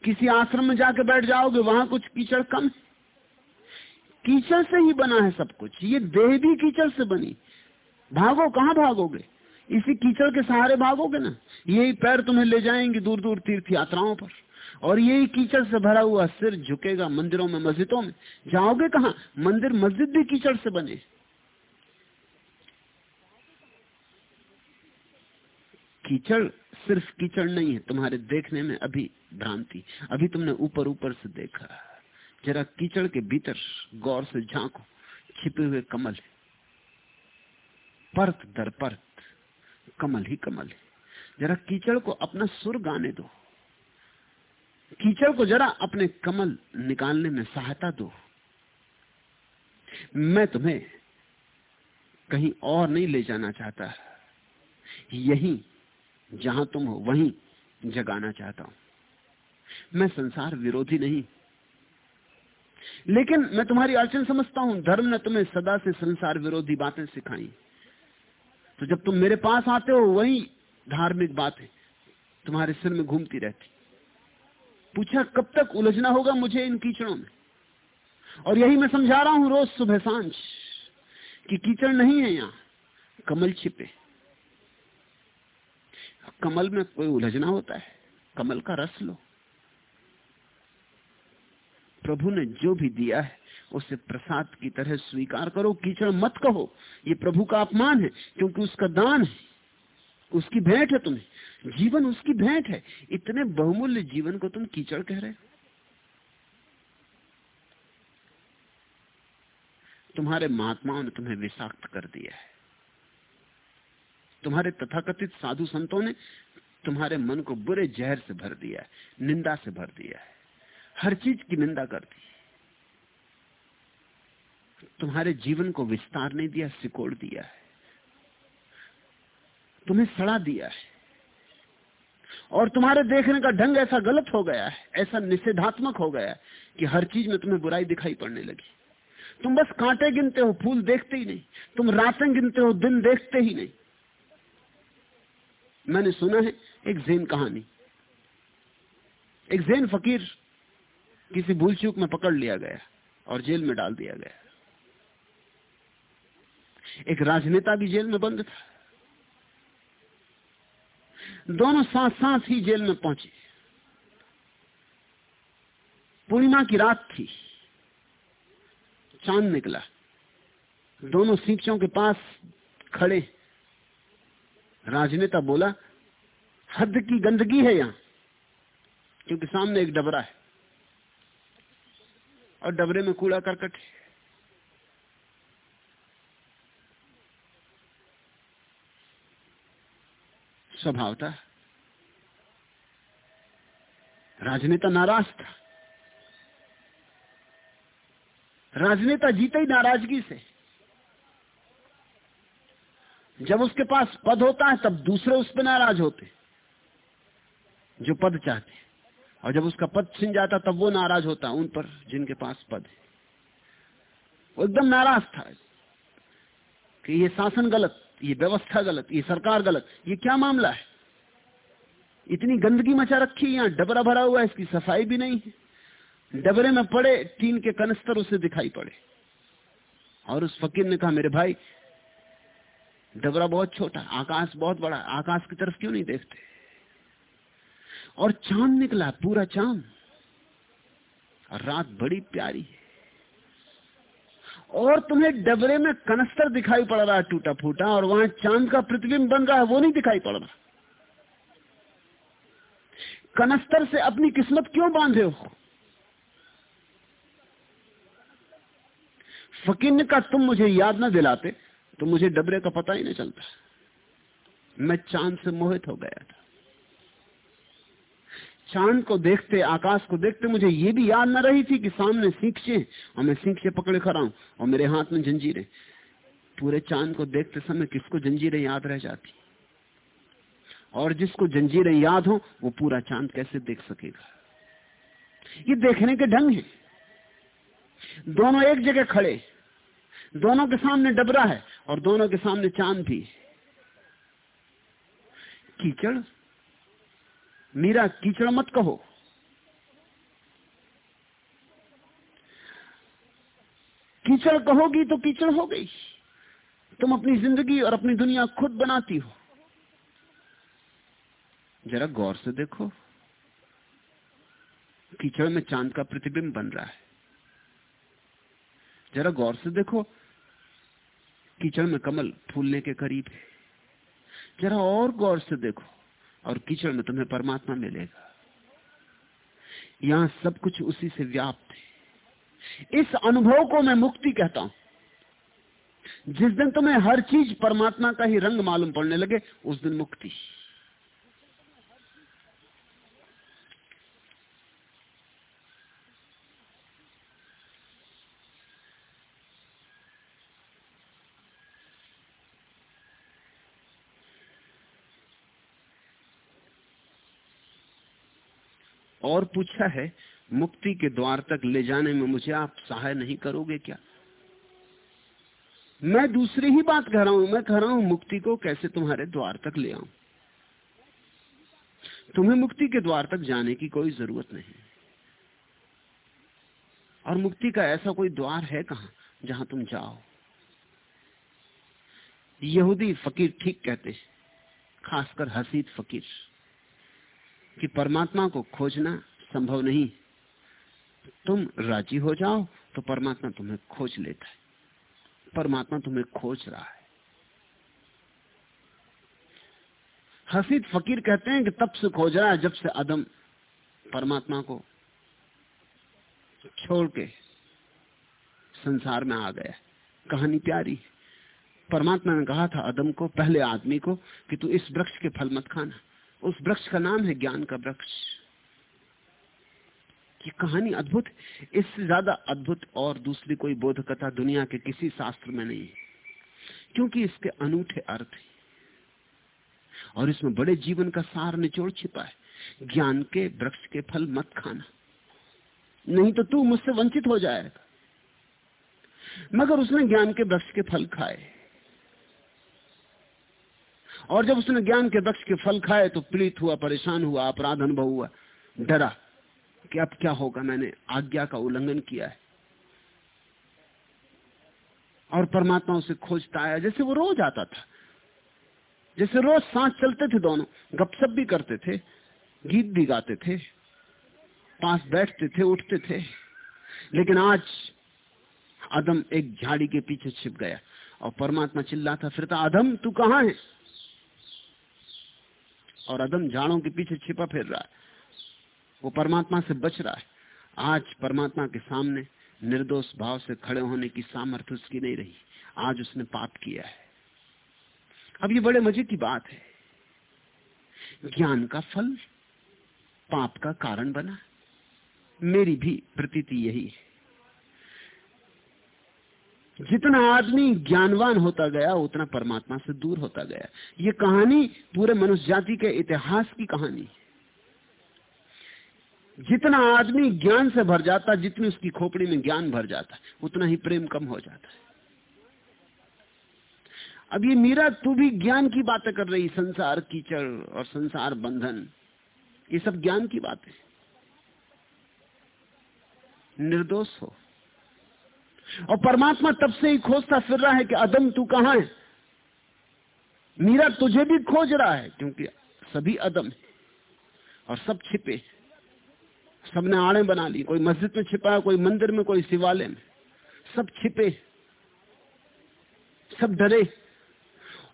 किसी आश्रम में जाके बैठ जाओगे, वहाँ कुछ कीचड़ कम है। कीचड़ से ही बना है सब कुछ। ये देह भी कीचड़ से बनी। भागो, कहाँ भागोगे? इसी कीचड़ के सहारे भागोगे ना? यही पैर तुम्हें ले जाएँगे दूर दूर तीर्थ यात्राओं पर। और यही कीचड़ से भरा हुआ सिर झुकेगा मंदिरों में, मस्जिदों में। जाओगे कहा? मंदिर, मस्जिद भी कीचड़ से बने। कीचड़ सिर्फ़ कीचड़ नहीं है, तुम्हारे देखने में अभी भ्रांति। अभी तुमने ऊपर ऊपर से देखा। जरा कीचड़ के भीतर गौर से झांको, छिपे हुए कमल परत दर परत, कमल ही कमल है। जरा कीचड़ को अपना सुर गाने दो। कीचड़ को जरा अपने कमल निकालने में सहायता दो। मैं तुम्हें कहीं और नहीं ले जाना चाहता। यही, जहाँ तुम हो, वहीं जगाना चाहता हूँ। मैं संसार विरोधी नहीं। लेकिन मैं तुम्हारी अड़चन समझता हूँ। धर्म ने तुम्हें सदा से संसार विरोधी बातें सिखाई। तो जब तुम मेरे पास आते हो, वही धार्मिक बातें तुम्हारे सिर में घूमती रहती। पूछा, कब तक उलझना होगा मुझे इन कीचड़ों में? और यही मैं समझा रहा हूँ रोज सुबह साँझ, कि कीचड़ नहीं है यहाँ, कमल छिपे। कमल में कोई उलझना होता है, कमल का रस लो। प्रभु ने जो भी दिया है, उसे प्रसाद की तरह स्वीकार करो, कीचड़ मत कहो। ये प्रभु का अपमान है, क्योंकि उसका दान है, उसकी भेंट है तुम्हें। जीवन उसकी भेंट है। इतने बहुमूल्य जीवन को तुम कीचड़ कह रहे हो। तुम्हारे महात्माओं ने तुम्हें विषाक्त कर दिया है। तुम्हारे तथाकथित साधु संतों ने तुम्हारे मन को बुरे जहर से भर दिया है, निंदा से भर दिया है। हर चीज़ की निंदा करती तुम्हारे जीवन को विस्तार नहीं दिया, सिकोड़ दिया है। तुम्हें सड़ा दिया है। और तुम्हारे देखने का ढंग ऐसा गलत हो गया है, ऐसा निषेधात्मक हो गया है कि हर चीज़ में तुम्हें बुराई दिखाई पड़ने लगी। तुम बस कांटे गिनते हो, फूल देखते ही नहीं। तुम रातें गिनते हो, दिन देखते ही नहीं। मैंने सुना है, एक जैन कहानी। एक जैन फकीर किसी भूल चूक में पकड़ लिया गया और जेल में डाल दिया गया। एक राजनेता भी जेल में बंद था। दोनों साथ साथ ही जेल में पहुँचे। पूर्णिमा की रात थी। चाँद निकला। दोनों सीखों के पास खड़े। राजनेता बोला, हद की गंदगी है यहाँ, क्योंकि सामने एक डबरा है। और डबरे में कूड़ा करकट। स्वभाव था राजनेता नाराज़ था। राजनेता जीते ही नाराज़गी से। जब उसके पास पद होता है, तब दूसरे उस पर नाराज़ होते। जो पद चाहते। और जब उसका पद छिन जाता, तब वो नाराज़ होता उन पर, जिनके पास पद है। वो एकदम नाराज़ था। कि ये शासन गलत, ये व्यवस्था गलत, ये सरकार गलत, ये क्या मामला है? इतनी गंदगी मचा रखी, यहाँ डबरा भरा हुआ है, इसकी सफ़ाई भी नहीं है। डबरे में पड़े, टीन के कनस्तर उसे दिखाई पड़े। और उस फकीर ने कहा, मेरे भाई, डबरा बहुत छोटा, आकाश बहुत बड़ा, आकाश की तरफ़ क्यों नहीं देखते? और चाँद निकला, पूरा चाँद। रात बड़ी प्यारी और तुम्हें डबरे में कनस्तर दिखाई पड़ रहा है टूटा फूटा और वहाँ चाँद का प्रतिबिंब बन रहा है, वो नहीं दिखाई पड़ रहा। कनस्तर से अपनी किस्मत क्यों बांधे हो? फकीर का तुम मुझे याद ना दिलाते तो मुझे डबरे का पता ही नहीं चलता। मैं चाँद से मोहित हो गया था। चाँद को देखते, आकाश को देखते मुझे ये भी याद ना रही थी कि सामने सीखचे और मैं सीखचे पकड़े खड़ा हूँ और मेरे हाथ में जंजीरें। पूरे चाँद को देखते समय किसको जंजीरें याद रह जाती? और जिसको जंजीरें याद हो, वो पूरा चाँद कैसे देख सकेगा? ये देखने के ढंग है। दोनों एक जगह खड़े दोनों के सामने डबरा है और दोनों के सामने चाँद भी कीचड़ मीरा, कीचड़ मत कहो। कीचड़ कहोगी तो कीचड़ हो गई। तुम अपनी ज़िंदगी और अपनी दुनिया खुद बनाती हो। जरा गौर से देखो। कीचड़ में चाँद का प्रतिबिंब बन रहा है। जरा गौर से देखो। कीचड़ में कमल फूलने के करीब है। जरा और गौर से देखो। और कीचड़ में तुम्हें परमात्मा मिलेगा। यहाँ सब कुछ उसी से व्याप्त है। इस अनुभव को मैं मुक्ति कहता हूँ। जिस दिन तुम्हें हर चीज़ परमात्मा का ही रंग मालूम पड़ने लगे, उस दिन मुक्ति। और पूछा है, मुक्ति के द्वार तक ले जाने में मुझे आप सहाय नहीं करोगे क्या? मैं दूसरी ही बात कह रहा हूँ, मैं कह रहा हूँ मुक्ति को कैसे तुम्हारे द्वार तक ले आऊँ? तुम्हें मुक्ति के द्वार तक जाने की कोई ज़रूरत नहीं। और मुक्ति का ऐसा कोई द्वार है कहा, जहाँ तुम जाओ? यहूदी फकीर ठीक कहते हैं, खासकर हसीद फकीर। कि परमात्मा को खोजना संभव नहीं। तुम राज़ी हो जाओ तो परमात्मा तुम्हें खोज लेता है। परमात्मा तुम्हें खोज रहा है। हसीद फकीर कहते हैं कि तब से खोज रहा है जब से अदम परमात्मा को छोड़ के संसार में आ गया। कहानी प्यारी परमात्मा ने कहा था अदम को, पहले आदमी को, कि तू इस वृक्ष के फल मत खाना। उस वृक्ष का नाम है ज्ञान का वृक्ष। ये कहानी अद्भुत, इससे ज़्यादा अद्भुत और दूसरी कोई बोध कथा दुनिया के किसी शास्त्र में नहीं क्योंकि इसके अनूठे अर्थ और इसमें बड़े जीवन का सार निचोड़ छिपा है। ज्ञान के वृक्ष के फल मत खाना। नहीं तो तू मुझसे वंचित हो जाएगा। मगर उसने ज्ञान के वृक्ष के फल खाए। और जब उसने ज्ञान के वृक्ष के फल खाए तो पीड़ित हुआ, परेशान हुआ, अपराध अनुभव हुआ, डरा कि अब क्या होगा? मैंने आज्ञा का उल्लंघन किया है। और परमात्मा उसे खोजता आया, जैसे वो रोज आता था। जैसे रोज सांस चलते थे दोनों, गपशप भी करते थे, गीत भी गाते थे, पास बैठते थे, उठते थे। लेकिन आज अदम एक झाड़ी के पीछे छिप गया और परमात्मा चिल्लाता, फिरता अदम तू कहाँ है? और अदम झाड़ों के पीछे छिपा फिर रहा है। वो परमात्मा से बच रहा है। आज परमात्मा के सामने निर्दोष भाव से खड़े होने की सामर्थ्य उसकी नहीं रही। आज उसने पाप किया है। अब ये बड़े मज़े की बात है। ज्ञान का फल पाप का कारण बना। मेरी भी प्रतीति यही है। जितना आदमी ज्ञानवान होता गया, उतना परमात्मा से दूर होता गया। ये कहानी पूरे मनुष्य जाति के इतिहास की कहानी जितना आदमी ज्ञान से भर जाता, जितनी उसकी खोपड़ी में ज्ञान भर जाता, उतना ही प्रेम कम हो जाता है। अब ये मीरा, तू भी ज्ञान की बातें कर रही, संसार कीचड़ और संसार बंधन, ये सब ज्ञान की बातें निर्दोष हो। और परमात्मा तब से ही खोजता फिर रहा है कि अदम, तू कहाँ है? मीरा, तुझे भी खोज रहा है, क्योंकि सभी अदम है और सब छिपे सबने आड़े बना ली, कोई मस्जिद में छिपा है कोई मंदिर में, कोई शिवालय में। सब छिपे सब डरे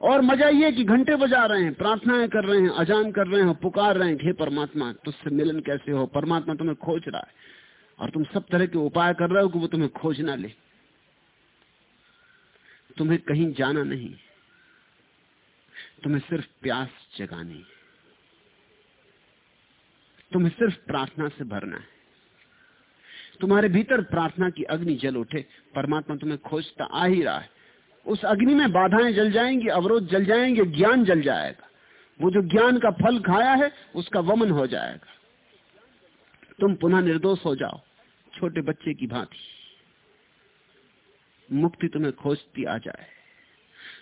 और मज़ा ये कि घंटे बजा रहे हैं, प्रार्थनाएँ कर रहे हैं, अजान कर रहे हैं पुकार रहे हैं हे परमात्मा, तुझसे मिलन कैसे हो? परमात्मा तुम्हें खोज रहा है और तुम सब तरह के उपाय कर रहे हो कि वो तुम्हें खोज ना ले। तुम्हें कहीं जाना नहीं। तुम्हें सिर्फ़ प्यास जगानी तुम्हें सिर्फ़ प्रार्थना से भरना है। तुम्हारे भीतर प्रार्थना की अग्नि जल उठे, परमात्मा तुम्हें खोजता आ ही रहा है। उस अग्नि में बाधाएँ जल जाएँगी, अवरोध जल जाएँगे, ज्ञान जल जाएगा। वो जो ज्ञान का फल खाया है, उसका वमन हो जाएगा। तुम पुनः निर्दोष हो जाओ, छोटे बच्चे की भांति। मुक्ति तुम्हें खोजती आ जाए।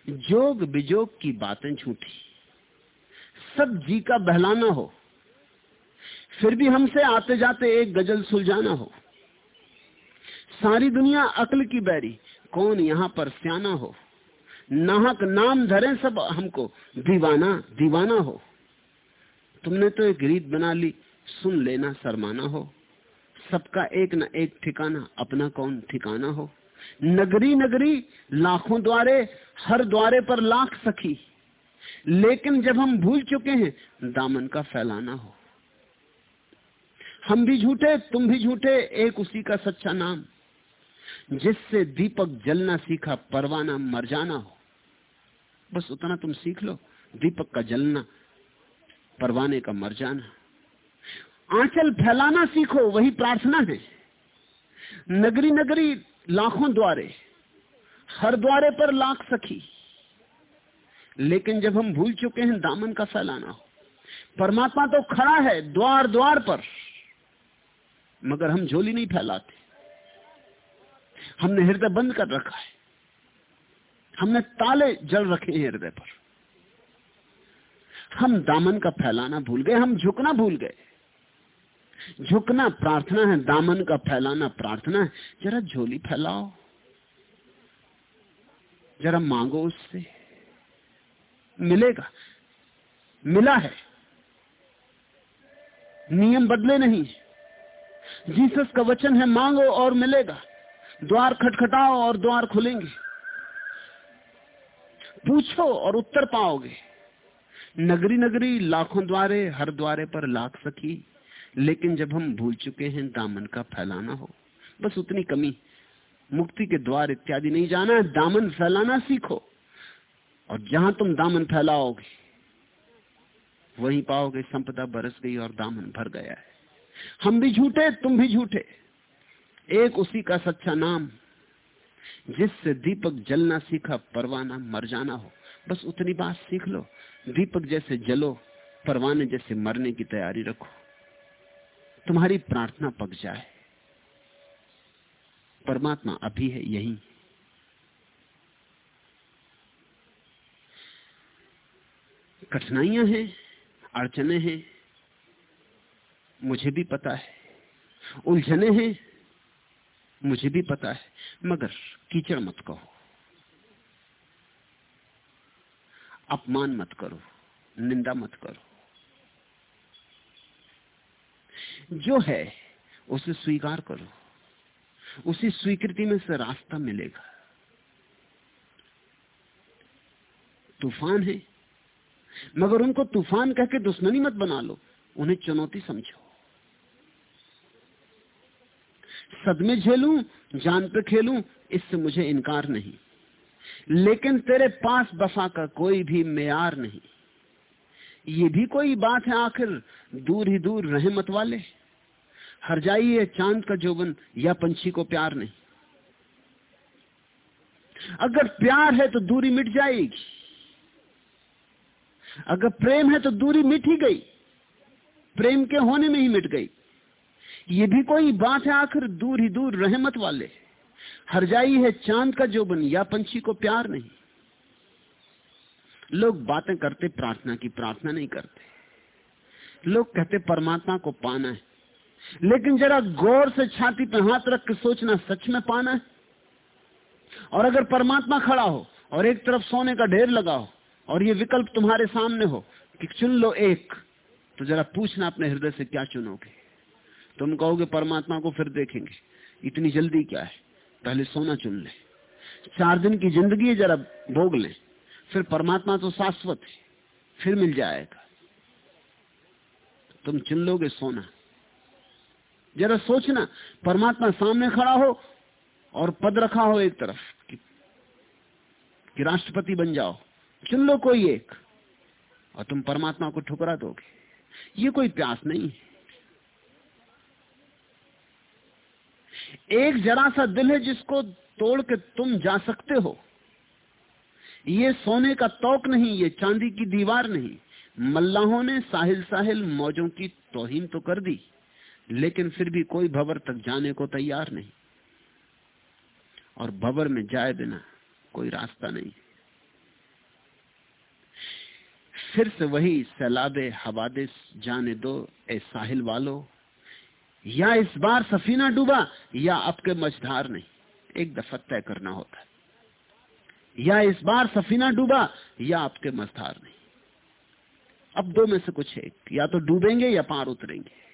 जोग बिजोग की बातें झूठी। सब जी का बहलाना हो। फिर भी हमसे आते जाते एक गज़ल सुलझाना हो। सारी दुनिया अकल की बैरी, कौन यहाँ पर सियाना हो? नाहक नाम धरे सब हमको, दीवाना दीवाना हो। तुमने तो एक रीत बना ली, सुन लेना, शरमाना हो। सबका एक न एक ठिकाना, अपना कौन ठिकाना हो? नगरी नगरी, लाखों द्वारे, हर द्वारे पर लाख सखी। लेकिन जब हम भूल चुके हैं, दामन का फैलाना हो। हम भी झूठे, तुम भी झूठे, एक उसी का सच्चा नाम। जिससे दीपक जलना सीखा, परवाना मर जाना हो। बस उतना तुम सीख लो, दीपक का जलना, परवाने का मर जाना। आंचल फैलाना सीखो, वही प्रार्थना है। नगरी नगरी लाखों द्वारे, हर द्वारे पर लाख सखी। लेकिन जब हम भूल चुके हैं दामन का फैलाना हो परमात्मा तो खड़ा है द्वार द्वार पर, मगर हम झोली नहीं फैलाते। हमने हृदय बंद कर रखा है। हमने ताले जल रखे हैं हृदय पर। हम दामन का फैलाना भूल गए, हम झुकना भूल गए। झुकना प्रार्थना है, दामन का फैलाना प्रार्थना है। जरा झोली फैलाओ। जरा मांगो उससे। मिलेगा। मिला है। नियम बदले नहीं जीसस का वचन है, मांगो और मिलेगा। द्वार खटखटाओ और द्वार खुलेंगे। पूछो और उत्तर पाओगे। नगरी नगरी, लाखों द्वारे, हर द्वारे पर लाख सकी लेकिन जब हम भूल चुके हैं दामन का फैलाना हो, बस उतनी कमी, मुक्ति के द्वार इत्यादि नहीं जाना है, दामन फैलाना सीखो। और जहाँ तुम दामन फैलाओगे, वहीं पाओगे संपदा बरस गई और दामन भर गया है। हम भी झूठे, तुम भी झूठे। एक उसी का सच्चा नाम, जिससे दीपक जलना सीखा, परवाना मर जाना हो। बस उतनी बात सीख लो। दीपक जैसे जलो, परवाने जैसे मरने की तैयारी रखो। तुम्हारी प्रार्थना पक जाए। परमात्मा अभी है, यही। कठिनाइयाँ हैं, अड़चने हैं, मुझे भी पता है। उलझने हैं, मुझे भी पता है, मगर कीचड़ मत कहो। अपमान मत करो, निंदा मत करो। जो है, उसे स्वीकार करो। उसी स्वीकृति में से रास्ता मिलेगा। तूफ़ान है। मगर उनको तूफ़ान कह के दुश्मनी मत बना लो। उन्हें चुनौती समझो। सदमे झेलू, जान पे खेलू, इससे मुझे इनकार नहीं। लेकिन तेरे पास बफा का कोई भी मेयार नहीं। ये भी कोई बात है आखिर, दूर ही दूर रहमत वाले। हर जाइए चाँद का जोबन या पंछी को प्यार नहीं। अगर प्यार है तो दूरी मिट जाएगी। अगर प्रेम है तो दूरी मिट ही गई। प्रेम के होने में ही मिट गई। ये भी कोई बात है आखिर दूर ही दूर रहमत वाले। हर जाई है चाँद का जोबन या पंछी को प्यार नहीं। लोग बातें करते प्रार्थना की प्रार्थना नहीं करते। लोग कहते परमात्मा को पाना है। लेकिन जरा गौर से छाती पर हाथ रख के सोचना सच में पाना है। और अगर परमात्मा खड़ा हो और एक तरफ़ सोने का ढेर लगा हो और ये विकल्प तुम्हारे सामने हो कि चुन लो एक तो जरा पूछना अपने हृदय से क्या चुनोगे। तुम कहोगे परमात्मा को फिर देखेंगे, इतनी जल्दी क्या है? पहले सोना चुन ले। चार दिन की ज़िंदगी जरा भोग ले। फिर परमात्मा तो शाश्वत है, फिर मिल जाएगा। तुम चुन लोगे सोना। जरा सोचना परमात्मा सामने खड़ा हो और पद रखा हो एक तरफ़ कि, कि राष्ट्रपति बन जाओ। चुन लो कोई एक और तुम परमात्मा को ठुकरा दोगे। ये कोई प्यास नहीं एक जरा सा दिल है जिसको तोड़ के तुम जा सकते हो। ये सोने का तोक नहीं ये चांदी की दीवार नहीं। मल्लाहों ने साहिल साहिल मौजों की तोहिन तो कर दी। लेकिन फिर भी कोई भवर तक जाने को तैयार नहीं। और भवर में जाए बिना कोई रास्ता नहीं। फिर से वही सैलाबे हवादिस जाने दो, ए साहिल वालों। या इस बार सफीना डूबा, या आपके मझधार नहीं। एक दफ़ा तय करना होता है। या इस बार सफीना डूबा, या आपके मझधार नहीं। अब दो में से कुछ एक। या तो डूबेंगे या पार उतरेंगे।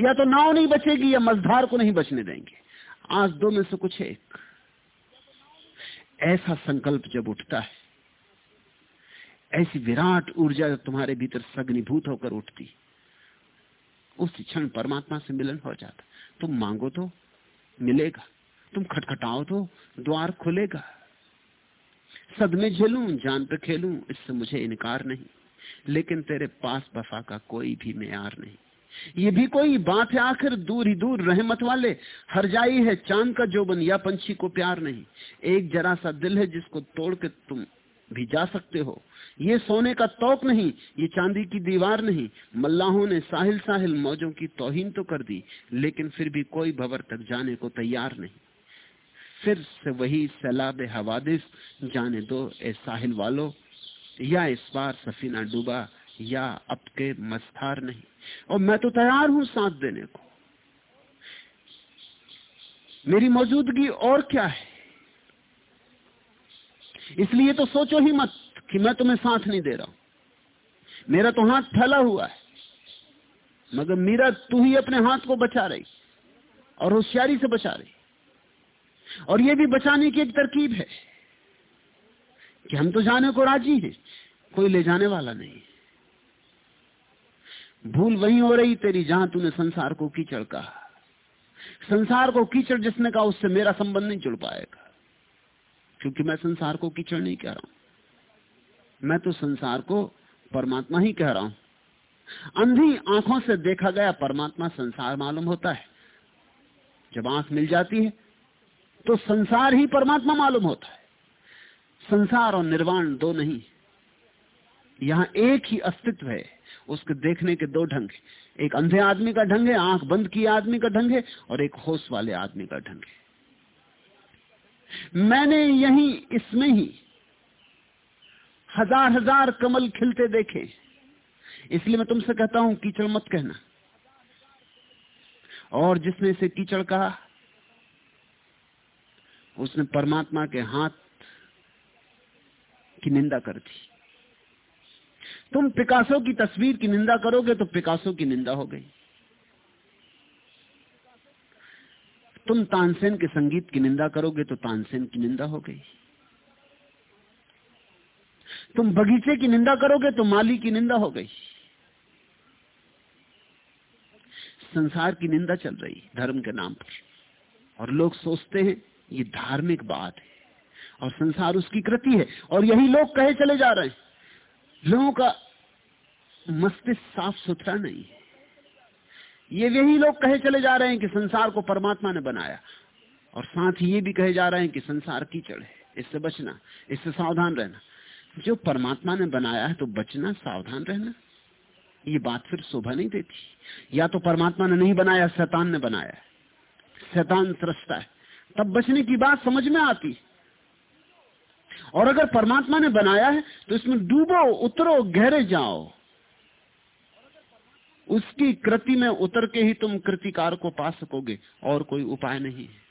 या तो नाव नहीं बचेगी या मझधार को नहीं बचने देंगे। आज दो में से कुछ एक। ऐसा संकल्प जब उठता है, ऐसी विराट ऊर्जा तुम्हारे भीतर सग्निभूत होकर उठती, उस क्षण परमात्मा से मिलन हो जाता। तुम मांगो तो मिलेगा, तुम खटखटाओ तो द्वार खुलेगा। सदमे झेलू, जान पे खेलू, इससे मुझे इनकार नहीं। लेकिन तेरे पास बफा का कोई भी मेयार नहीं। ये भी कोई बात है आखिर दूर ही दूर रहमत वाले? हर जाई है चाँद का जोबन, या पंछी को प्यार नहीं। एक जरा सा दिल है जिसको तोड़ के तुम भी जा सकते हो। ये सोने का तोक नहीं, ये चांदी की दीवार नहीं। मल्लाहों ने साहिल साहिल मौजों की तोहिन तो कर दी, लेकिन फिर भी कोई भवर तक जाने को तैयार नहीं। फिर से वही सैलाब हवादिस, जाने दो ए साहिल वालों, या इस बार सफीना डूबा, या अब के मस्तार नहीं। और मैं तो तैयार हूँ साथ देने को। मेरी मौजूदगी और क्या है? इसलिए तो सोचो ही मत कि मैं तुम्हें साथ नहीं दे रहा हूँ। मेरा तो हाथ फैला हुआ है, मगर मीरा तू ही अपने हाथ को बचा रही और होशियारी से बचा रही। और यह भी बचाने की एक तरकीब है कि हम तो जाने को राज़ी हैं, कोई ले जाने वाला नहीं भूल वही हो रही, तेरी जहाँ तूने संसार को कीचड़ कहा। संसार को कीचड़ जिसने कहा, उससे मेरा संबंध नहीं जुड़ पाएगा। क्योंकि मैं संसार को कीचड़ नहीं कह रहा हूँ। मैं तो संसार को परमात्मा ही कह रहा हूँ। अंधी आँखों से देखा गया परमात्मा संसार मालूम होता है। जब आँख मिल जाती है तो संसार ही परमात्मा मालूम होता है। संसार और निर्वाण दो नहीं, यहाँ एक ही अस्तित्व है। उसके देखने के दो ढंग है। एक अंधे आदमी का ढंग है, आँख बंद किए आदमी का ढंग है, और एक होश वाले आदमी का ढंग है। मैंने यही इसमें ही हज़ार हज़ार कमल खिलते देखे। इसलिए मैं तुमसे कहता हूँ, कीचड़ मत कहना। और जिसने इसे कीचड़ कहा, उसने परमात्मा के हाथ की निंदा कर दी। तुम पिकासो की तस्वीर की निंदा करोगे तो पिकासो की निंदा हो गई। तुम तानसेन के संगीत की निंदा करोगे तो तानसेन की निंदा हो गई। तुम बगीचे की निंदा करोगे तो माली की निंदा हो गई। संसार की निंदा चल रही धर्म के नाम पर। और लोग सोचते हैं, ये धार्मिक बात है। और संसार उसकी कृति है। और यही लोग कहे चले जा रहे हैं। लोगों का मस्तिष्क साफ़ सुथरा नहीं है। ये यही लोग कहे चले जा रहे हैं कि संसार को परमात्मा ने बनाया। और साथ ही ये भी कहे जा रहे हैं कि संसार कीचड़ है। इससे बचना, इससे सावधान रहना। जो परमात्मा ने बनाया है तो बचना, सावधान रहना। ये बात फिर शोभा नहीं देती। या तो परमात्मा ने नहीं बनाया, शैतान ने बनाया। शैतान सृष्टा है। तब बचने की बात समझ में आती। और अगर परमात्मा ने बनाया है तो इसमें डूबो, उतरो, गहरे जाओ। उसकी कृति में उतर के ही तुम कृतिकार को पा सकोगे, और कोई उपाय नहीं। है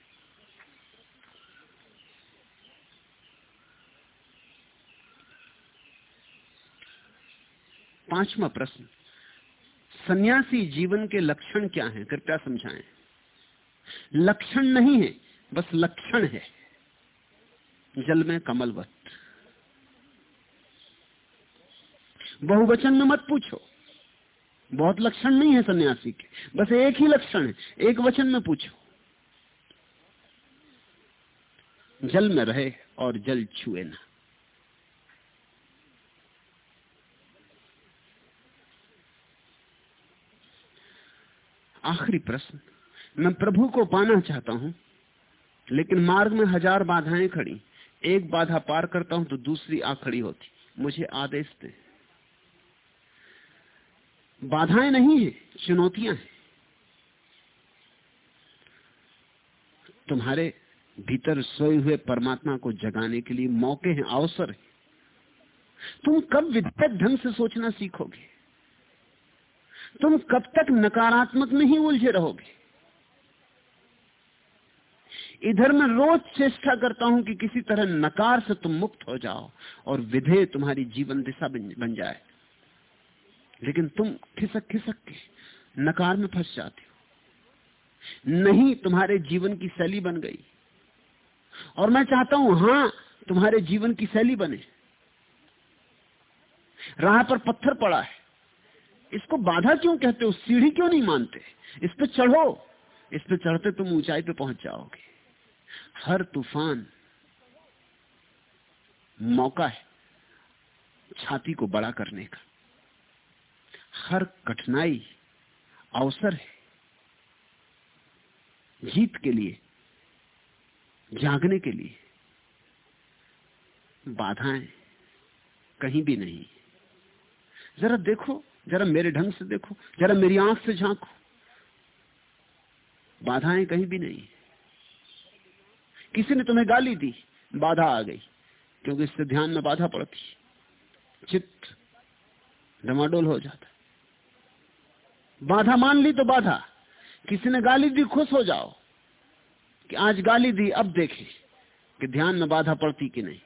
पांचवा प्रश्न। सन्यासी जीवन के लक्षण क्या हैं? कृपया समझाएँ। लक्षण नहीं है, बस लक्षण है। जल में कमलवत बहुवचन में मत पूछो। बहुत लक्षण नहीं है सन्यासी के। बस एक ही लक्षण है, एक वचन में पूछो। जल में रहे और जल छुए ना। आखिरी प्रश्न। मैं प्रभु को पाना चाहता हूँ, लेकिन मार्ग में हज़ार बाधाएँ खड़ी। एक बाधा पार करता हूँ तो दूसरी आ खड़ी होती। मुझे आदेश दे। बाधाएँ नहीं है, चुनौतियाँ हैं। तुम्हारे भीतर सोए हुए परमात्मा को जगाने के लिए मौके हैं, अवसर है। तुम कब विद्यक ढंग से सोचना सीखोगे? तुम कब तक नकारात्मक नहीं उलझे रहोगे? इधर मैं रोज चेष्टा करता हूँ कि किसी तरह नकार से तुम मुक्त हो जाओ और विधेय तुम्हारी जीवन दिशा बन जाए। लेकिन तुम खिसक खिसक के नकार में फंस जाते हो। नहीं, तुम्हारे जीवन की शैली बन गई। और मैं चाहता हूँ, हाँ, तुम्हारे जीवन की शैली बने। राह पर पत्थर पड़ा है। इसको बाधा क्यों कहते हो? सीढ़ी क्यों नहीं मानते? इस पे चढ़ो। इस पे चढ़ते तुम ऊंचाई पे पहुँच जाओगे। हर तूफ़ान मौका है छाती को बड़ा करने का। हर कठिनाई अवसर है जीत के लिए, जागने के लिए। बाधाएँ कहीं भी नहीं। जरा देखो, जरा मेरे ढंग से देखो, जरा मेरी आँख से झांको। बाधाएँ कहीं भी नहीं। किसी ने तुम्हें गाली दी, बाधा आ गई, क्योंकि इससे ध्यान में बाधा पड़ती। चित्त डमाडोल हो जाता। बाधा मान ली तो बाधा। किसी ने गाली दी, खुश हो जाओ कि आज गाली दी, अब देखे कि ध्यान में बाधा पड़ती कि नहीं।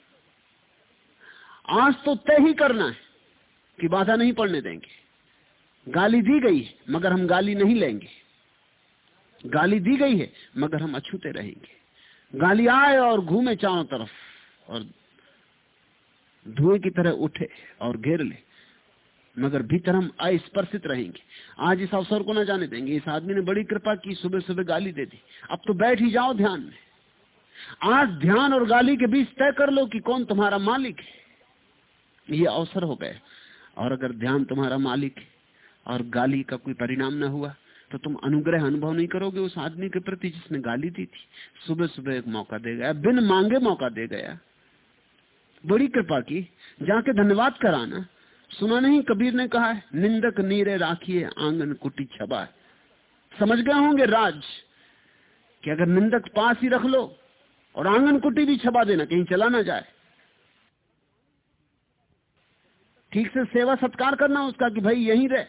आज तो तय ही करना है कि बाधा नहीं पड़ने देंगे। गाली दी गई मगर हम गाली नहीं लेंगे। गाली दी गई है, मगर हम अछूते रहेंगे। गाली आए और घूमे चारों तरफ़ और धुएँ की तरह उठे और घेर ले। मगर भीतर हम अस्पर्शित रहेंगे। आज इस अवसर को ना जाने देंगे। इस आदमी ने बड़ी कृपा की सुबह सुबह गाली दे दी। अब तो बैठ ही जाओ ध्यान में। आज ध्यान और गाली के बीच तय कर लो कि कौन तुम्हारा मालिक है। ये अवसर हो गए और अगर ध्यान तुम्हारा मालिक है और गाली का कोई परिणाम न हुआ तो तुम अनुग्रह अनुभव नहीं करोगे उस आदमी के प्रति जिसने गाली दी थी। सुबह सुबह एक मौका दे गया, बिन मांगे मौका दे गया। बड़ी कृपा की, जाके धन्यवाद कराना। सुना नहीं, कबीर ने कहा है, निंदक नीरे राखिए, आँगन कुटी छबा समझ गए होंगे राज कि अगर निंदक पास ही रख लो और आँगन कुटी भी छबा देना, कहीं चला ना जाए। ठीक से सेवा सत्कार करना उसका कि भाई यहीं रहे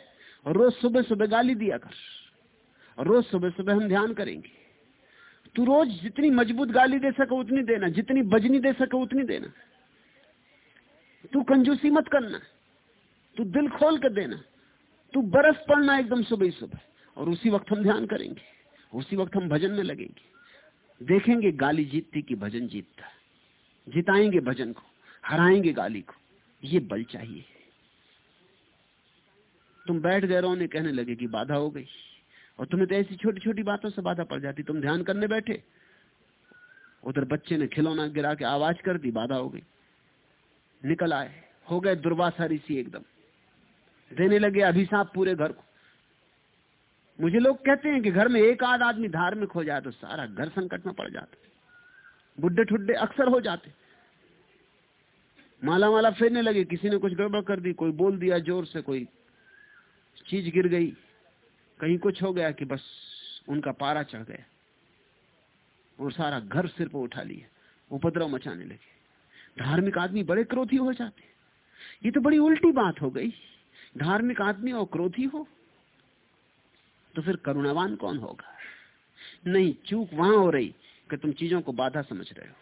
और रोज सुबह सुबह गाली दिया कर। रोज सुबह सुबह हम ध्यान करेंगे। तू रोज जितनी मज़बूत गाली दे सके उतनी देना, जितनी बजनी दे सके उतनी देना। तू कंजूसी मत करना, तू दिल खोल कर देना। तू बरस पड़ना एकदम सुबह सुबह, और उसी वक्त हम ध्यान करेंगे, उसी वक्त हम भजन में लगेंगे। देखेंगे गाली जीतती कि भजन जीतता। जिताएँगे भजन को, हराएँगे गाली को, ये बल चाहिए। तुम बैठ गए रोने, कहने लगे कि बाधा हो गई। और तुम्हें तो ऐसी छोटी छोटी बातों से बाधा पड़ जाती, तुम ध्यान करने बैठे। उधर बच्चे ने खिलौना गिरा के आवाज़ कर दी, बाधा हो गई। निकल आए, हो गए दुर्वासा ऋषि एकदम। देने लगे अभिशाप पूरे घर को। मुझे लोग कहते हैं कि घर में एक आध आदमी धार्मिक हो जाए तो सारा घर संकट में पड़ जाता बुढ़े ठुड्डे अक्सर हो जाते। माला माला फेरने लगे, किसी ने कुछ गड़बड़ कर दी, कोई बोल दिया, ज़ोर से कोई चीज़ गिर गई। कहीं कुछ हो गया कि बस उनका पारा चढ़ गया। और सारा घर सिर पर उठा लिया उपद्रव मचाने लगे। धार्मिक आदमी बड़े क्रोधी हो जाते ये तो बड़ी उल्टी बात हो गई। धार्मिक आदमी और क्रोधी हो तो फिर करुणावान कौन होगा? नहीं, चूक वहाँ हो रही कि तुम चीज़ों को बाधा समझ रहे हो।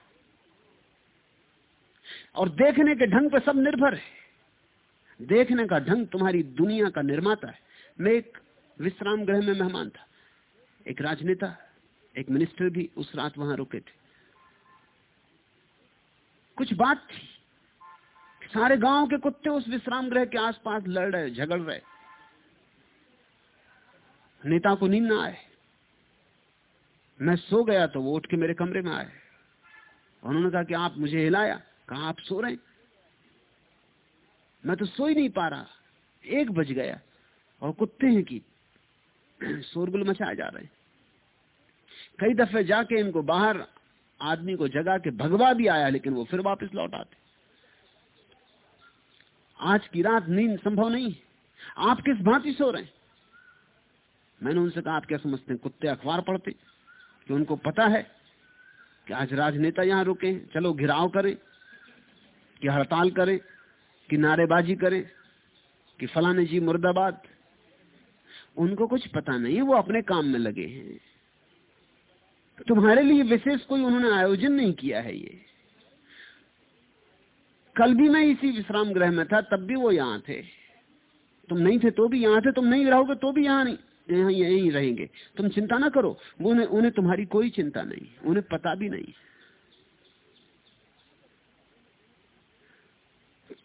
और देखने के ढंग पर सब निर्भर है। देखने का ढंग तुम्हारी दुनिया का निर्माता है। मैं एक विश्राम गृह में मेहमान था। एक राजनेता, एक मिनिस्टर भी उस रात वहाँ रुके थे। कुछ बात थी। सारे गाँव के कुत्ते उस विश्राम गृह के आसपास लड़ रहे, झगड़ रहे। नेता को नींद ना आए। मैं सो गया तो वो उठ के मेरे कमरे में आए। उन्होंने कहा कि आप मुझे हिलाया, कहा आप सो रहे मैं तो सो ही नहीं पा रहा। एक बज गया और कुत्ते हैं कि शोरगुल मचाए जा रहे कई दफे जाके इनको बाहर आदमी को जगा के भगवा भी आया, लेकिन वो फिर वापस लौट आते। आज की रात नींद संभव नहीं आप किस भांति सो रहे हैं? मैंने उनसे कहा, आप क्या समझते हैं? कुत्ते अखबार पढ़ते कि उनको पता है कि आज राजनेता यहाँ रुके चलो घिराव करें, कि हड़ताल करें, कि नारेबाजी करें, कि फलाने जी मुर्दाबाद उनको कुछ पता नहीं, वो अपने काम में लगे हैं। तुम्हारे लिए विशेष कोई उन्होंने आयोजन नहीं किया है ये। कल भी मैं इसी विश्राम गृह में था, तब भी वो यहाँ थे। तुम नहीं थे तो भी यहाँ थे, तुम नहीं रहोगे तो भी यहाँ नहीं, यहाँ यही रहेंगे। तुम चिंता ना करो, उन्हें उन्हें तुम्हारी कोई चिंता नहीं, उन्हें पता भी नहीं।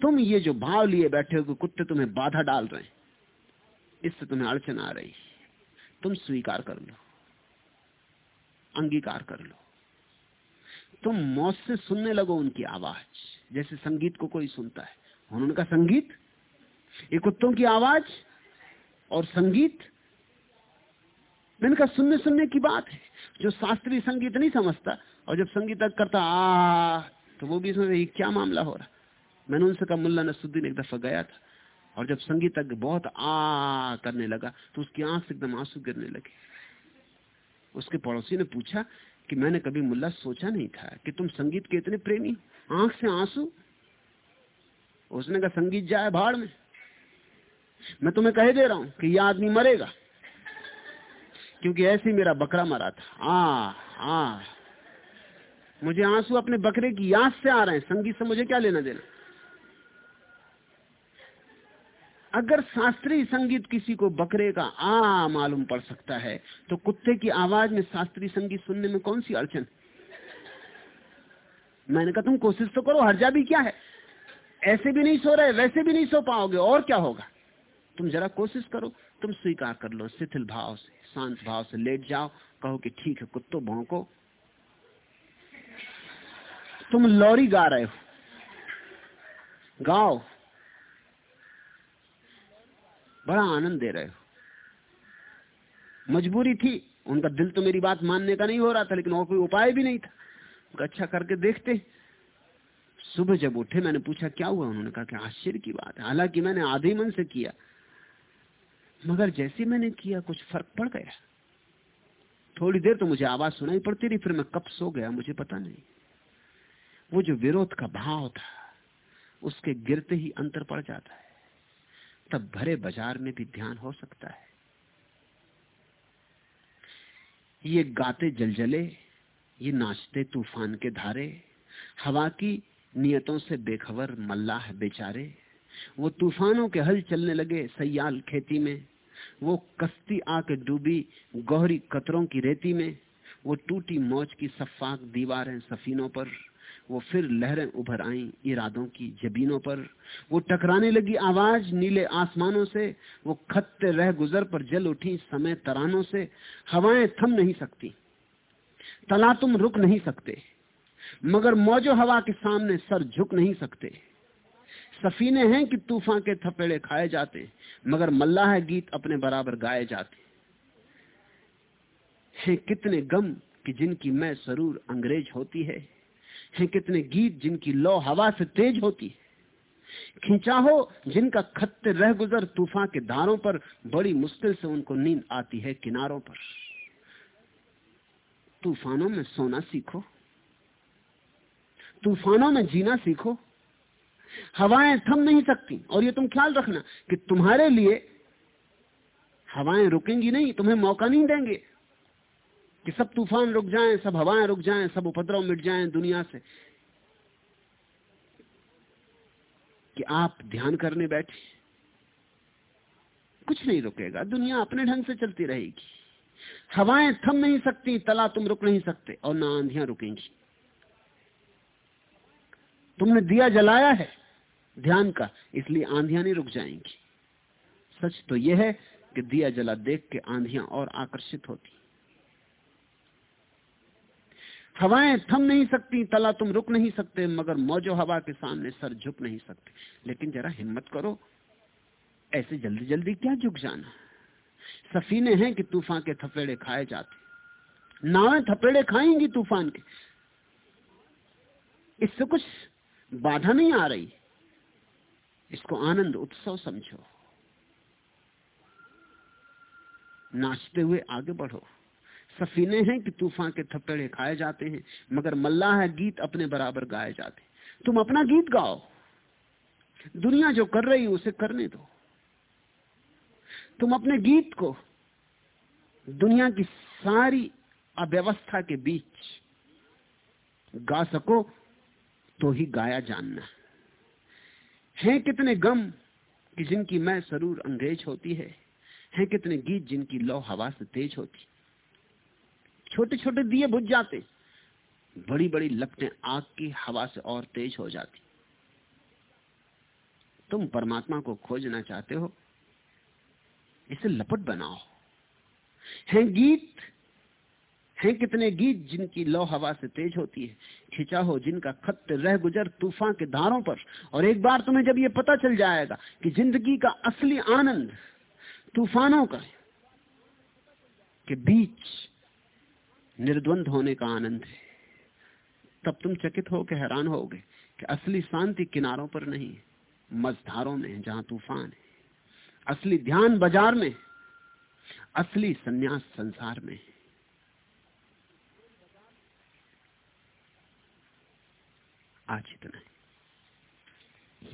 तुम ये जो भाव लिए बैठे हो कुत्ते तुम्हें बाधा डाल रहे हैं इससे तुम्हें अड़चन आ रही। तुम स्वीकार कर लो। अंगीकार कर लो। तुम मौत से सुनने लगो उनकी आवाज़। जैसे संगीत को कोई सुनता है। उन्होंने कहा संगीत? ये कुत्तों की आवाज़ और संगीत। मैंने कहा सुनने सुनने की बात है। जो शास्त्रीय संगीत नहीं समझता और जब संगीत करता आ तो वो भी समझ क्या मामला हो रहा? मैंने उनसे कहा, मुल्ला नसुद्दीन एक दफ़ा गया था। और जब संगीतज्ञ बहुत आ करने लगा तो उसकी आँख से एकदम आँसू गिरने लगे। उसके पड़ोसी ने पूछा कि मैंने कभी मुल्ला सोचा नहीं था कि तुम संगीत के इतने प्रेमी आँख से आँसू? उसने कहा, संगीत जाए भाड़ में। मैं तुम्हें कह दे रहा हूँ कि यह आदमी मरेगा, क्योंकि ऐसे मेरा बकरा मरा था। आ आ। मुझे आँसू अपने बकरे की याद से आ रहे हैं। संगीत से मुझे क्या लेना देना? अगर शास्त्रीय संगीत किसी को बकरे का आ मालूम पड़ सकता है तो कुत्ते की आवाज़ में शास्त्रीय संगीत सुनने में कौन सी अड़चन? मैंने कहा, तुम कोशिश तो करो, हर्जा भी क्या है? ऐसे भी नहीं सो रहे, वैसे भी नहीं सो पाओगे, और क्या होगा? तुम जरा कोशिश करो, तुम स्वीकार कर लो, शिथिल भाव से, शांत भाव से लेट जाओ, कहो कि ठीक है, कुत्तो भौंको। तुम लौरी गा रहे हो। गाओ। बड़ा आनंद दे रहे हो। मजबूरी थी। उनका दिल तो मेरी बात मानने का नहीं हो रहा था, लेकिन और कोई उपाय भी नहीं था। अच्छा करके देखते। सुबह जब उठे, मैंने पूछा, क्या हुआ? उन्होंने कहा कि आश्चर्य की बात है। हालाँकि मैंने आधे मन से किया, मगर जैसे मैंने किया, कुछ फ़र्क पड़ गया। थोड़ी देर तो मुझे आवाज़ सुनाई पड़ती रही, फिर मैं कब सो गया, मुझे पता नहीं। वो जो विरोध का भाव था, उसके गिरते ही अंतर पड़ जाता है। तब भरे बाज़ार में भी ध्यान हो सकता है। ये गाते जलजले, ये नाचते तूफ़ान के धारे, हवा की नियतों से बेखबर मल्लाह बेचारे, वो तूफानों के हल चलने लगे सयाल खेती में, वो कश्ती आके डूबी गहरी कतरों की रेती में, वो टूटी मौज की सफाक दीवारें सफीनों पर वो फिर लहरें उभर आई इरादों की जबीनों पर। वो टकराने लगी आवाज़ नीले आसमानों से। वो खत्ते रह गुजर पर जल उठी समय तरानों से। हवाएँ थम नहीं सकती। तला तुम रुक नहीं सकते। मगर मौजो हवा के सामने सर झुक नहीं सकते। सफीने हैं कि तूफ़ान के थपेड़े खाए जाते, मगर मल्लाह गीत अपने बराबर गाए जाते। हैं कितने गम कि जिनकी मैं सरूर अंग्रेज़ होती है। हैं कितने गीत जिनकी लो हवा से तेज होती है। खींचा हो जिनका खत रह गुजर तूफ़ान के धारों पर, बड़ी मुश्किल से उनको नींद आती है किनारों पर। तूफानों में सोना सीखो। तूफानों में जीना सीखो। हवाएँ थम नहीं सकती। और ये तुम ख्याल रखना कि तुम्हारे लिए हवाएँ रुकेंगी नहीं, तुम्हें मौका नहीं देंगे। कि सब तूफ़ान रुक जाएँ, सब हवाएँ रुक जाएँ, सब उपद्रव मिट जाएँ दुनिया से। कि आप ध्यान करने बैठे। कुछ नहीं रुकेगा, दुनिया अपने ढंग से चलती रहेगी। हवाएँ थम नहीं सकती, तला तुम रुक नहीं सकते, और ना आंधियाँ रुकेंगी। तुमने दिया जलाया है ध्यान का, इसलिए आंधियाँ नहीं रुक जाएँगी। सच तो यह है कि दिया जला देख के आंधियाँ और आकर्षित होती। हवाएँ थम नहीं सकती, तला तुम रुक नहीं सकते, मगर मौजो हवा के सामने सर झुक नहीं सकते। लेकिन जरा हिम्मत करो, ऐसे जल्दी जल्दी क्या झुक जाना? सफीने हैं कि तूफ़ान के थपेड़े खाए जाते। नावें थपेड़े खाएँगी तूफ़ान के। इससे कुछ बाधा नहीं आ रही। इसको आनंद, उत्सव समझो। नाचते हुए आगे बढ़ो। सफीने हैं कि तूफ़ान के थप्पड़े खाए जाते हैं, मगर मल्लाह गीत अपने बराबर गाए जाते तुम अपना गीत गाओ। दुनिया जो कर रही उसे करने दो। तुम अपने गीत को दुनिया की सारी अव्यवस्था के बीच गा सको तो ही गाया जानना। है कितने गम कि जिनकी मैं सरूर अंग्रेज़ होती है? हैं कितने गीत जिनकी लौ हवा से तेज होती छोटे छोटे दिए बुझ जाते। बड़ी बड़ी लपटें आग की हवा से और तेज हो जाती। तुम परमात्मा को खोजना चाहते हो, इसे लपट बनाओ। हैं गीत? हैं कितने गीत जिनकी लो हवा से तेज होती है? खिंचा हो जिनका खत रह गुजर तूफ़ान के धारों पर। और एक बार तुम्हें जब ये पता चल जाएगा कि ज़िंदगी का असली आनंद तूफानों का के बीच निर्द्वंद होने का आनंद है। तब तुम चकित हो के हैरान होगे कि असली शांति किनारों पर नहीं, मझधारों में जहाँ तूफ़ान है। असली ध्यान बाज़ार में असली संन्यास संसार में आज इतना है।